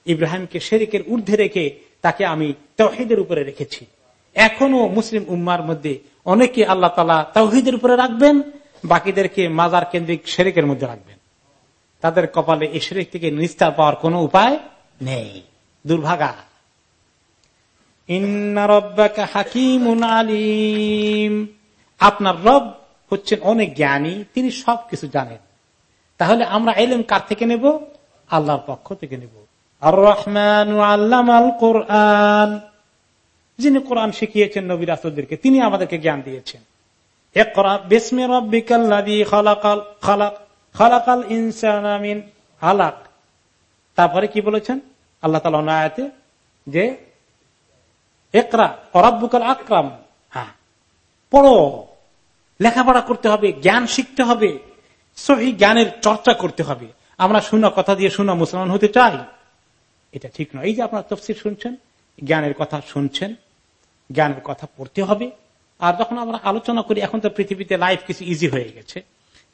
ইব্রাহিমকে শেরিকের ঊর্ধ্বে রেখে তাকে আমি তহিদের উপরে রেখেছি। এখনও মুসলিম উম্মার মধ্যে অনেকে আল্লাহ তালা তৌহিদের উপরে রাখবেন, বাকিদেরকে মাজার কেন্দ্রিক শেরিকের মধ্যে রাখবেন। তাদের কপালে এই শেরিক থেকে নিস্তার পাওয়ার কোন উপায় নেই। দুর্ভাগা। আলিম। আপনার রব হচ্ছেন অনেক জ্ঞানী, তিনি সবকিছু জানেন। তাহলে আমরা এলেম কার থেকে নেব? আল্লাহর পক্ষ থেকে নেব। আর রহমান আল্লাহ কোরআন। যিনি কোরআন শিখিয়েছেন নবী রাসুলদেরকে, তিনি আমাদেরকে জ্ঞান দিয়েছেন। তারপরে কি বলেছেন? আল্লাহ তালা যে একরা অরাব্বুকাল আকরাম। হ্যাঁ। পড়ো। লেখাপড়া করতে হবে, জ্ঞান শিখতে হবে, সহি জ্ঞানের চর্চা করতে হবে। আমরা শোনা কথা দিয়ে শোনা মুসলমান হতে চাই। এটা ঠিক নয়। এই যে আপনার তফসির শুনছেন, জ্ঞানের কথা শুনছেন, জ্ঞানের কথা পড়তে হবে। আর যখন আমরা আলোচনা করি, এখন তো পৃথিবীতে লাইফ কিছু ইজি হয়ে গেছে।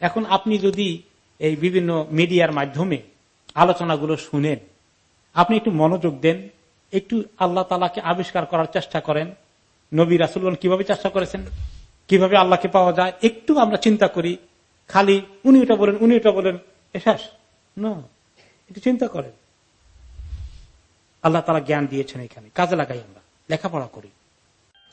এখন আপনি যদি এই বিভিন্ন মিডিয়ার মাধ্যমে আলোচনাগুলো শুনেন, আপনি একটু মনোযোগ দেন একটু আল্লাহ তালাকে আবিষ্কার করার চেষ্টা করেন। নবী রাসুল কীভাবে চেষ্টা করেছেন? কীভাবে আল্লাহকে পাওয়া যায়? একটু আমরা চিন্তা করি। খালি উনি ওটা বলেন, উনি ওটা বলেন এসাস না, একটু চিন্তা করেন। আল্লাহ তালা জ্ঞান দিয়েছেন এখানে। কাজে লাগাই আমরা, লেখাপড়া করি।